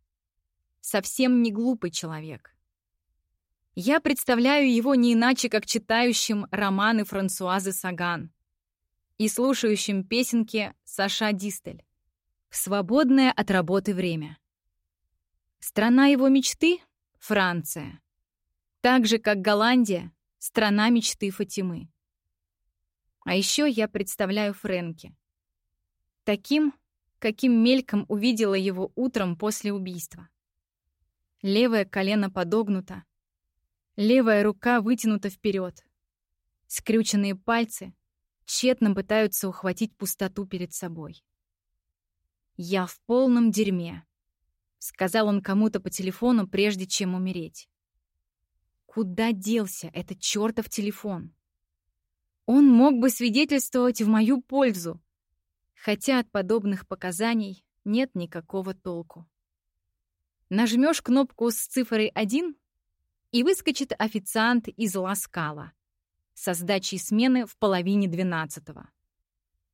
Совсем не глупый человек. Я представляю его не иначе, как читающим романы Франсуазы Саган и слушающим песенки Саша Дистель свободное от работы время. Страна его мечты — Франция. Так же, как Голландия — страна мечты Фатимы. А еще я представляю Фрэнки. Таким, каким мельком увидела его утром после убийства. Левое колено подогнуто, левая рука вытянута вперед. Скрюченные пальцы тщетно пытаются ухватить пустоту перед собой. «Я в полном дерьме», — сказал он кому-то по телефону, прежде чем умереть. Куда делся этот чертов телефон? Он мог бы свидетельствовать в мою пользу, хотя от подобных показаний нет никакого толку. Нажмешь кнопку с цифрой 1, и выскочит официант из Ласкала со сдачей смены в половине двенадцатого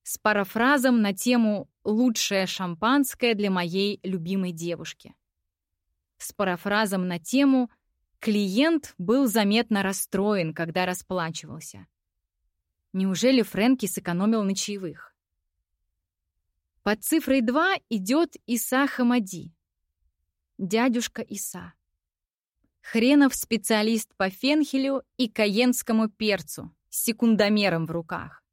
с парафразом на тему «Лучшее шампанское для моей любимой девушки». С парафразом на тему «Клиент был заметно расстроен, когда расплачивался». Неужели Фрэнки сэкономил на чаевых? Под цифрой 2 идет Иса Хамади. Дядюшка Иса. Хренов специалист по фенхелю и каенскому перцу с секундомером в руках.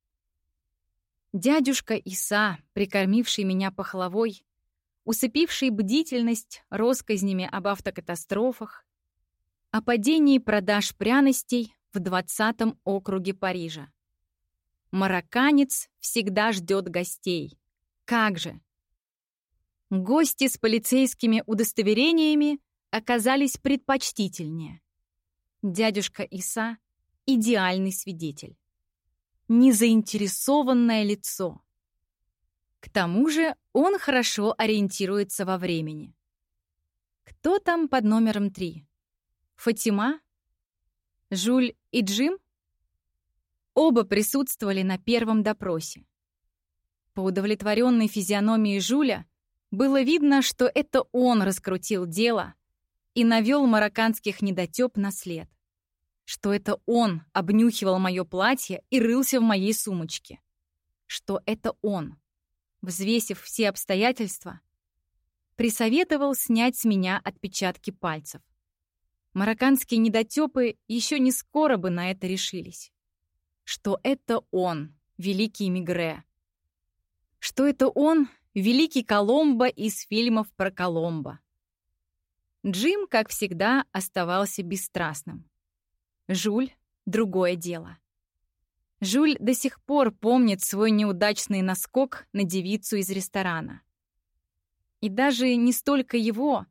Дядюшка Иса, прикормивший меня пахлавой, усыпивший бдительность россказнями об автокатастрофах, о падении продаж пряностей в 20-м округе Парижа. Марокканец всегда ждет гостей. Как же! Гости с полицейскими удостоверениями оказались предпочтительнее. Дядюшка Иса — идеальный свидетель. Незаинтересованное лицо. К тому же он хорошо ориентируется во времени. Кто там под номером три? Фатима? Жуль и Джим? Оба присутствовали на первом допросе. По удовлетворенной физиономии Жуля было видно, что это он раскрутил дело и навел марокканских недотеп на след. Что это он обнюхивал мое платье и рылся в моей сумочке. Что это он, взвесив все обстоятельства, присоветовал снять с меня отпечатки пальцев. Марокканские недотепы еще не скоро бы на это решились. Что это он, великий Мигре. Что это он, великий Коломбо из фильмов про Коломбо. Джим, как всегда, оставался бесстрастным. Жуль — другое дело. Жуль до сих пор помнит свой неудачный наскок на девицу из ресторана. И даже не столько его,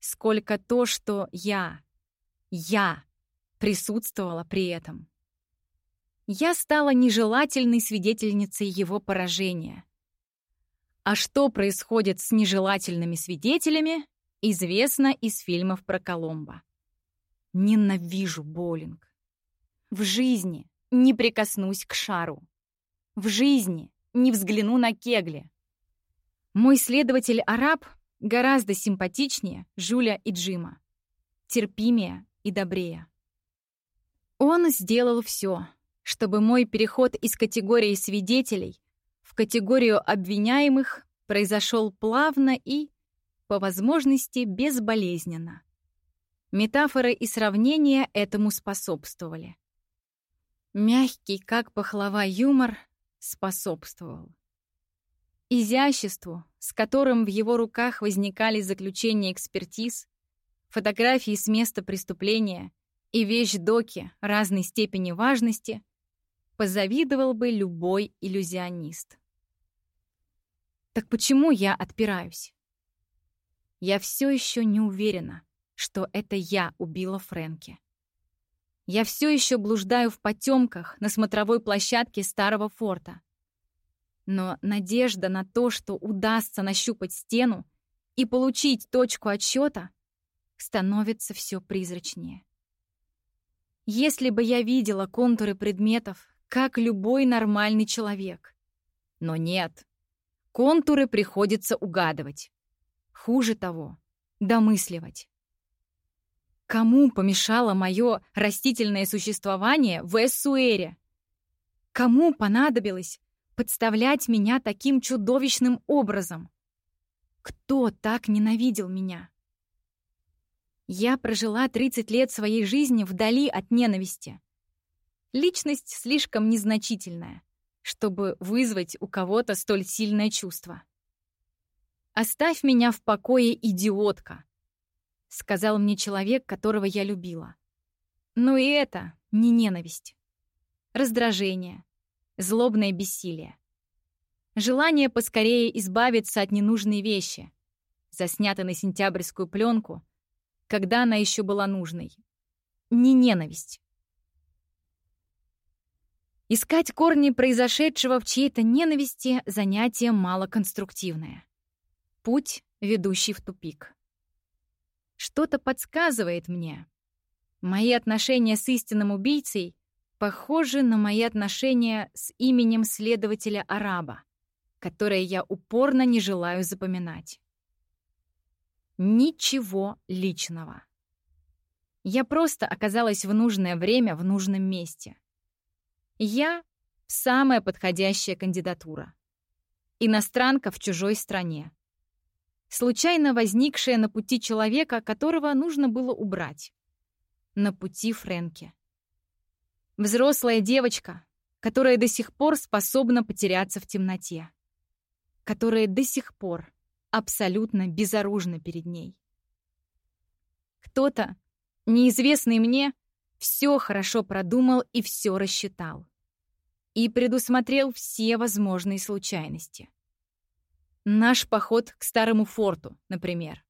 сколько то, что я, я присутствовала при этом. Я стала нежелательной свидетельницей его поражения. А что происходит с нежелательными свидетелями, известно из фильмов про Коломбо. Ненавижу боулинг. В жизни не прикоснусь к шару. В жизни не взгляну на кегли. Мой следователь-араб гораздо симпатичнее Жуля и Джима. Терпимее и добрее. Он сделал все, чтобы мой переход из категории свидетелей в категорию обвиняемых произошел плавно и, по возможности, безболезненно. Метафоры и сравнения этому способствовали. Мягкий, как пахлава юмор, способствовал. Изяществу, с которым в его руках возникали заключения экспертиз, фотографии с места преступления и вещдоки разной степени важности, позавидовал бы любой иллюзионист. Так почему я отпираюсь? Я все еще не уверена, что это я убила Фрэнки. Я все еще блуждаю в потемках на смотровой площадке старого форта. Но надежда на то, что удастся нащупать стену и получить точку отсчета, становится все призрачнее. Если бы я видела контуры предметов, как любой нормальный человек. Но нет. Контуры приходится угадывать. Хуже того, домысливать. Кому помешало мое растительное существование в Эссуэре? Кому понадобилось подставлять меня таким чудовищным образом? Кто так ненавидел меня? Я прожила 30 лет своей жизни вдали от ненависти. Личность слишком незначительная, чтобы вызвать у кого-то столь сильное чувство. «Оставь меня в покое, идиотка!» — сказал мне человек, которого я любила. Но и это не ненависть. Раздражение, злобное бессилие. Желание поскорее избавиться от ненужной вещи, заснято на сентябрьскую пленку, когда она еще была нужной. Не ненависть. Искать корни произошедшего в чьей-то ненависти — занятие малоконструктивное. Путь, ведущий в тупик. Что-то подсказывает мне. Мои отношения с истинным убийцей похожи на мои отношения с именем следователя-араба, которое я упорно не желаю запоминать. Ничего личного. Я просто оказалась в нужное время в нужном месте. Я — самая подходящая кандидатура. Иностранка в чужой стране случайно возникшее на пути человека, которого нужно было убрать. На пути Фрэнки. Взрослая девочка, которая до сих пор способна потеряться в темноте. Которая до сих пор абсолютно безоружна перед ней. Кто-то, неизвестный мне, все хорошо продумал и все рассчитал. И предусмотрел все возможные случайности. Наш поход к старому форту, например.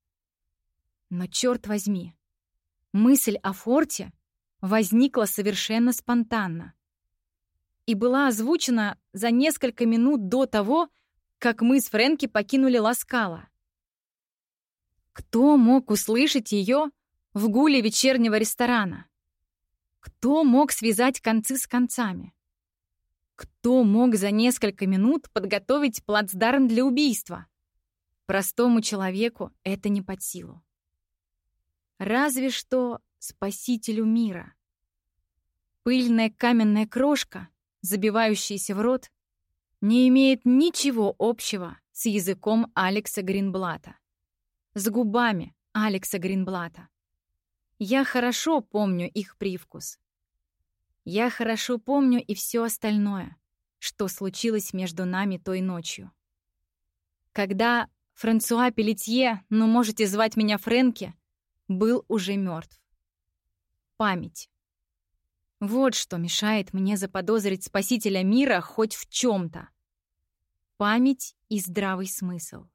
Но черт возьми, мысль о форте возникла совершенно спонтанно и была озвучена за несколько минут до того, как мы с Фрэнки покинули Ласкала. Кто мог услышать ее в гуле вечернего ресторана? Кто мог связать концы с концами? Кто мог за несколько минут подготовить плацдарм для убийства? Простому человеку это не под силу. Разве что спасителю мира. Пыльная каменная крошка, забивающаяся в рот, не имеет ничего общего с языком Алекса Гринблата, с губами Алекса Гринблата. Я хорошо помню их привкус. Я хорошо помню и все остальное, что случилось между нами той ночью. Когда Франсуа Пелетье, ну можете звать меня Фрэнки, был уже мертв. Память. Вот что мешает мне заподозрить спасителя мира хоть в чем-то. Память и здравый смысл.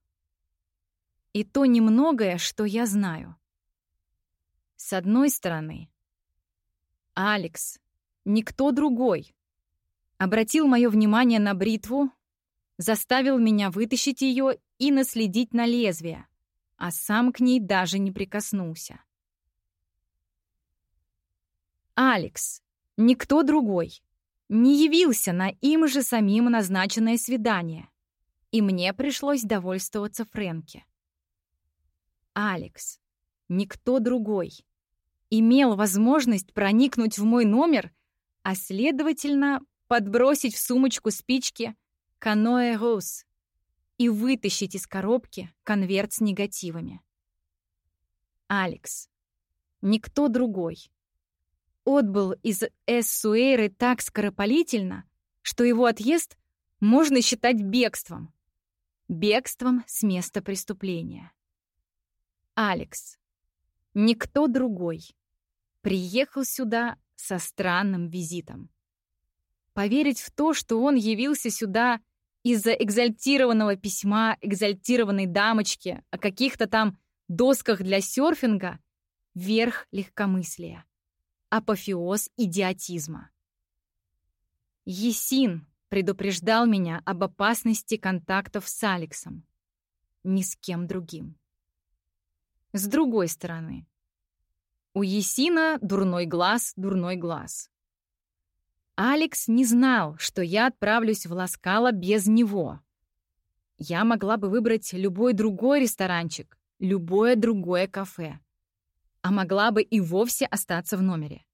И то немногое, что я знаю. С одной стороны, Алекс, никто другой, обратил мое внимание на бритву, заставил меня вытащить ее и наследить на лезвие, а сам к ней даже не прикоснулся. Алекс, никто другой, не явился на им же самим назначенное свидание, и мне пришлось довольствоваться Фрэнки. Алекс, никто другой, имел возможность проникнуть в мой номер, а, следовательно, подбросить в сумочку спички «Каноэ Роуз» и вытащить из коробки конверт с негативами. Алекс. Никто другой. Отбыл из Эссуэйры так скоропалительно, что его отъезд можно считать бегством. Бегством с места преступления. Алекс. Никто другой. Приехал сюда со странным визитом. Поверить в то, что он явился сюда из-за экзальтированного письма экзальтированной дамочки о каких-то там досках для серфинга — верх легкомыслия апофеоз идиотизма. Есин предупреждал меня об опасности контактов с Алексом. Ни с кем другим. С другой стороны, у Есина дурной глаз, дурной глаз. Алекс не знал, что я отправлюсь в Ласкало без него. Я могла бы выбрать любой другой ресторанчик, любое другое кафе а могла бы и вовсе остаться в номере.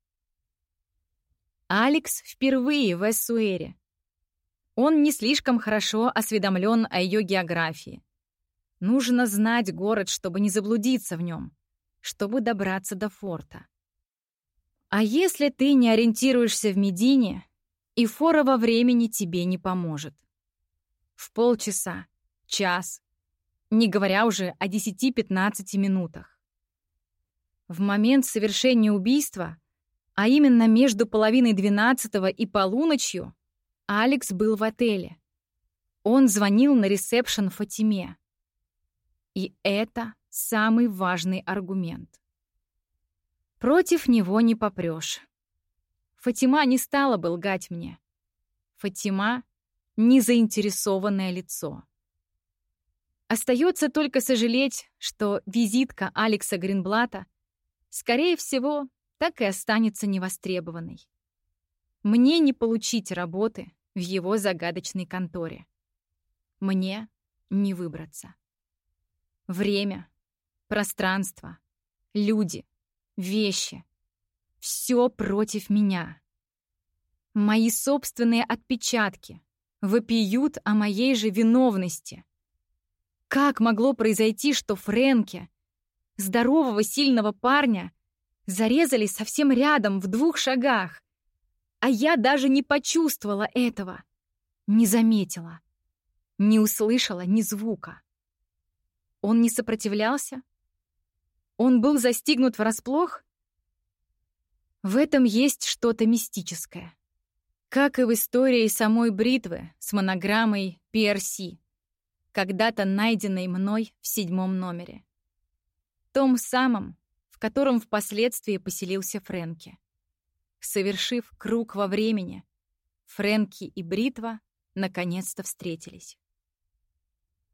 Алекс впервые в Эссуэре. Он не слишком хорошо осведомлен о ее географии. Нужно знать город, чтобы не заблудиться в нем, чтобы добраться до форта. А если ты не ориентируешься в Медине, и фора во времени тебе не поможет. В полчаса, час, не говоря уже о 10-15 минутах. В момент совершения убийства, а именно между половиной двенадцатого и полуночью, Алекс был в отеле. Он звонил на ресепшн Фатиме. И это самый важный аргумент. Против него не попрешь. Фатима не стала бы лгать мне. Фатима — незаинтересованное лицо. Остается только сожалеть, что визитка Алекса Гринблата — скорее всего, так и останется невостребованной. Мне не получить работы в его загадочной конторе. Мне не выбраться. Время, пространство, люди, вещи — все против меня. Мои собственные отпечатки вопиют о моей же виновности. Как могло произойти, что Фрэнке здорового, сильного парня зарезали совсем рядом, в двух шагах. А я даже не почувствовала этого, не заметила, не услышала ни звука. Он не сопротивлялся? Он был застигнут врасплох? В этом есть что-то мистическое. Как и в истории самой бритвы с монограммой PRC. когда-то найденной мной в седьмом номере. Том самом, в котором впоследствии поселился Фрэнки. Совершив круг во времени, Фрэнки и Бритва наконец-то встретились.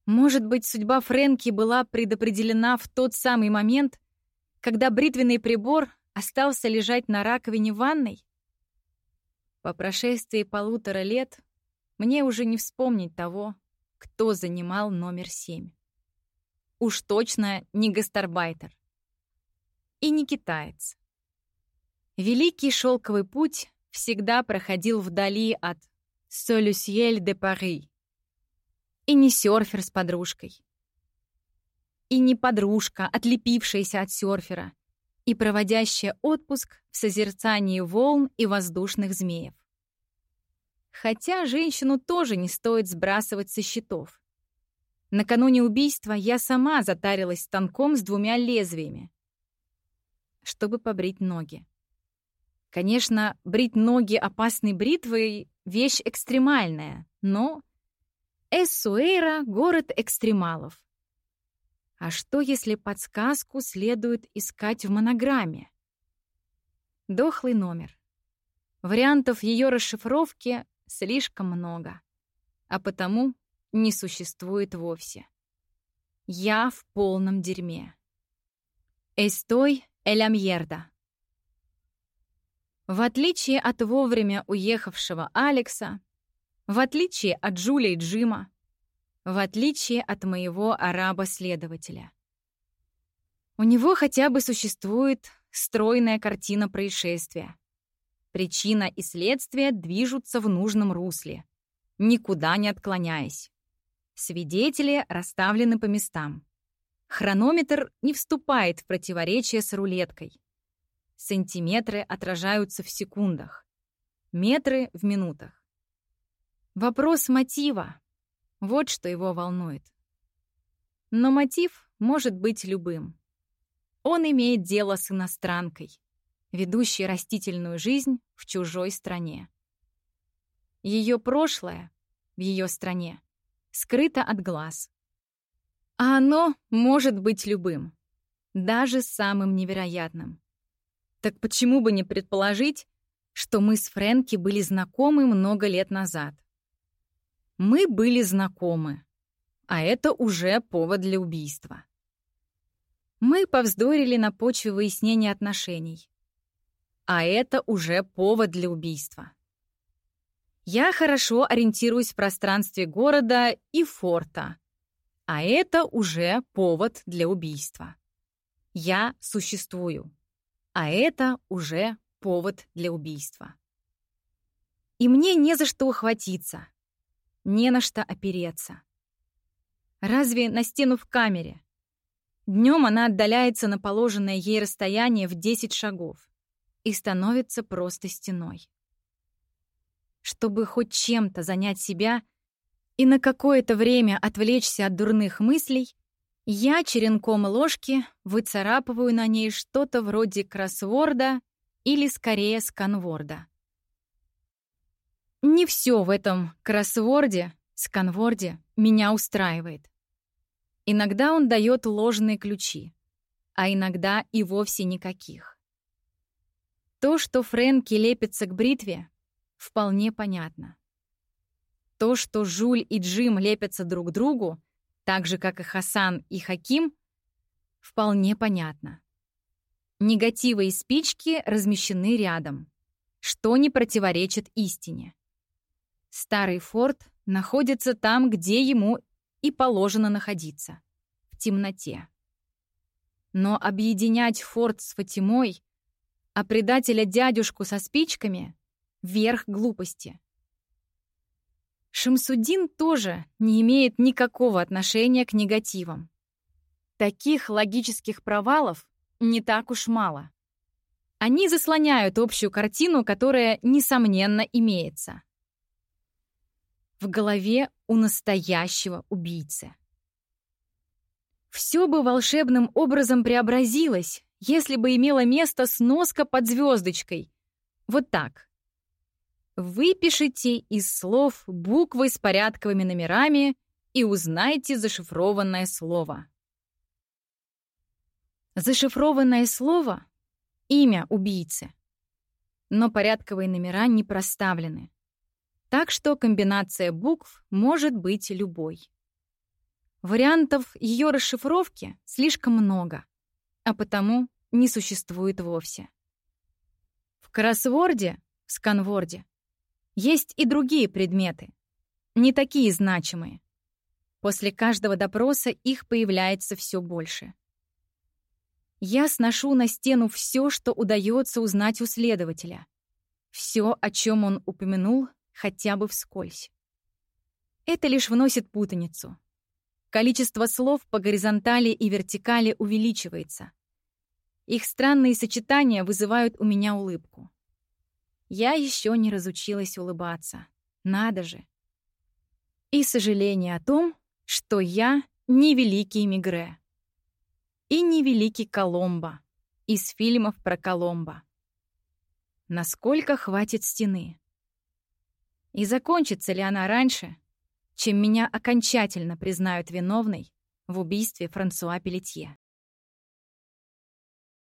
Может быть, судьба Фрэнки была предопределена в тот самый момент, когда бритвенный прибор остался лежать на раковине ванной? По прошествии полутора лет мне уже не вспомнить того, кто занимал номер семь. Уж точно не гастарбайтер. И не китаец. Великий шелковый путь всегда проходил вдали от Солюсьель де Пари. И не серфер с подружкой. И не подружка, отлепившаяся от серфера и проводящая отпуск в созерцании волн и воздушных змеев. Хотя женщину тоже не стоит сбрасывать со счетов. Накануне убийства я сама затарилась станком с двумя лезвиями, чтобы побрить ноги. Конечно, брить ноги опасной бритвой — вещь экстремальная, но... Эссуэйра — город экстремалов. А что, если подсказку следует искать в монограмме? Дохлый номер. Вариантов ее расшифровки слишком много, а потому не существует вовсе. Я в полном дерьме. Эстой эля мьерда. В отличие от вовремя уехавшего Алекса, в отличие от Джули и Джима, в отличие от моего араба-следователя. У него хотя бы существует стройная картина происшествия. Причина и следствие движутся в нужном русле, никуда не отклоняясь. Свидетели расставлены по местам. Хронометр не вступает в противоречие с рулеткой. Сантиметры отражаются в секундах, метры — в минутах. Вопрос мотива вот что его волнует. Но мотив может быть любым. Он имеет дело с иностранкой, ведущей растительную жизнь в чужой стране. Ее прошлое в ее стране скрыто от глаз. А оно может быть любым, даже самым невероятным. Так почему бы не предположить, что мы с Фрэнки были знакомы много лет назад? Мы были знакомы, а это уже повод для убийства. Мы повздорили на почве выяснения отношений, а это уже повод для убийства. Я хорошо ориентируюсь в пространстве города и форта, а это уже повод для убийства. Я существую, а это уже повод для убийства. И мне не за что ухватиться не на что опереться. Разве на стену в камере? Днем она отдаляется на положенное ей расстояние в 10 шагов и становится просто стеной. Чтобы хоть чем-то занять себя и на какое-то время отвлечься от дурных мыслей, я черенком ложки выцарапываю на ней что-то вроде кроссворда или скорее сканворда. Не все в этом кроссворде, сканворде меня устраивает. Иногда он дает ложные ключи, а иногда и вовсе никаких. То, что Фрэнки лепится к бритве, вполне понятно. То, что Жуль и Джим лепятся друг к другу, так же, как и Хасан и Хаким, вполне понятно. Негативы и спички размещены рядом, что не противоречит истине. Старый форт находится там, где ему и положено находиться — в темноте. Но объединять форт с Фатимой, а предателя дядюшку со спичками — верх глупости. Шамсудин тоже не имеет никакого отношения к негативам. Таких логических провалов не так уж мало. Они заслоняют общую картину, которая, несомненно, имеется в голове у настоящего убийцы. Все бы волшебным образом преобразилось, если бы имело место сноска под звездочкой. Вот так. Выпишите из слов буквы с порядковыми номерами и узнайте зашифрованное слово. Зашифрованное слово — имя убийцы. Но порядковые номера не проставлены. Так что комбинация букв может быть любой. Вариантов ее расшифровки слишком много, а потому не существует вовсе. В кроссворде, в сканворде, есть и другие предметы, не такие значимые. После каждого допроса их появляется все больше. Я сношу на стену все, что удается узнать у следователя. Все, о чем он упомянул, хотя бы вскользь. Это лишь вносит путаницу. Количество слов по горизонтали и вертикали увеличивается. Их странные сочетания вызывают у меня улыбку. Я еще не разучилась улыбаться. Надо же. И сожаление о том, что я не великий Мигре. И не великий Коломбо из фильмов про Коломбо. Насколько хватит стены? И закончится ли она раньше, чем меня окончательно признают виновной в убийстве Франсуа Пелетье.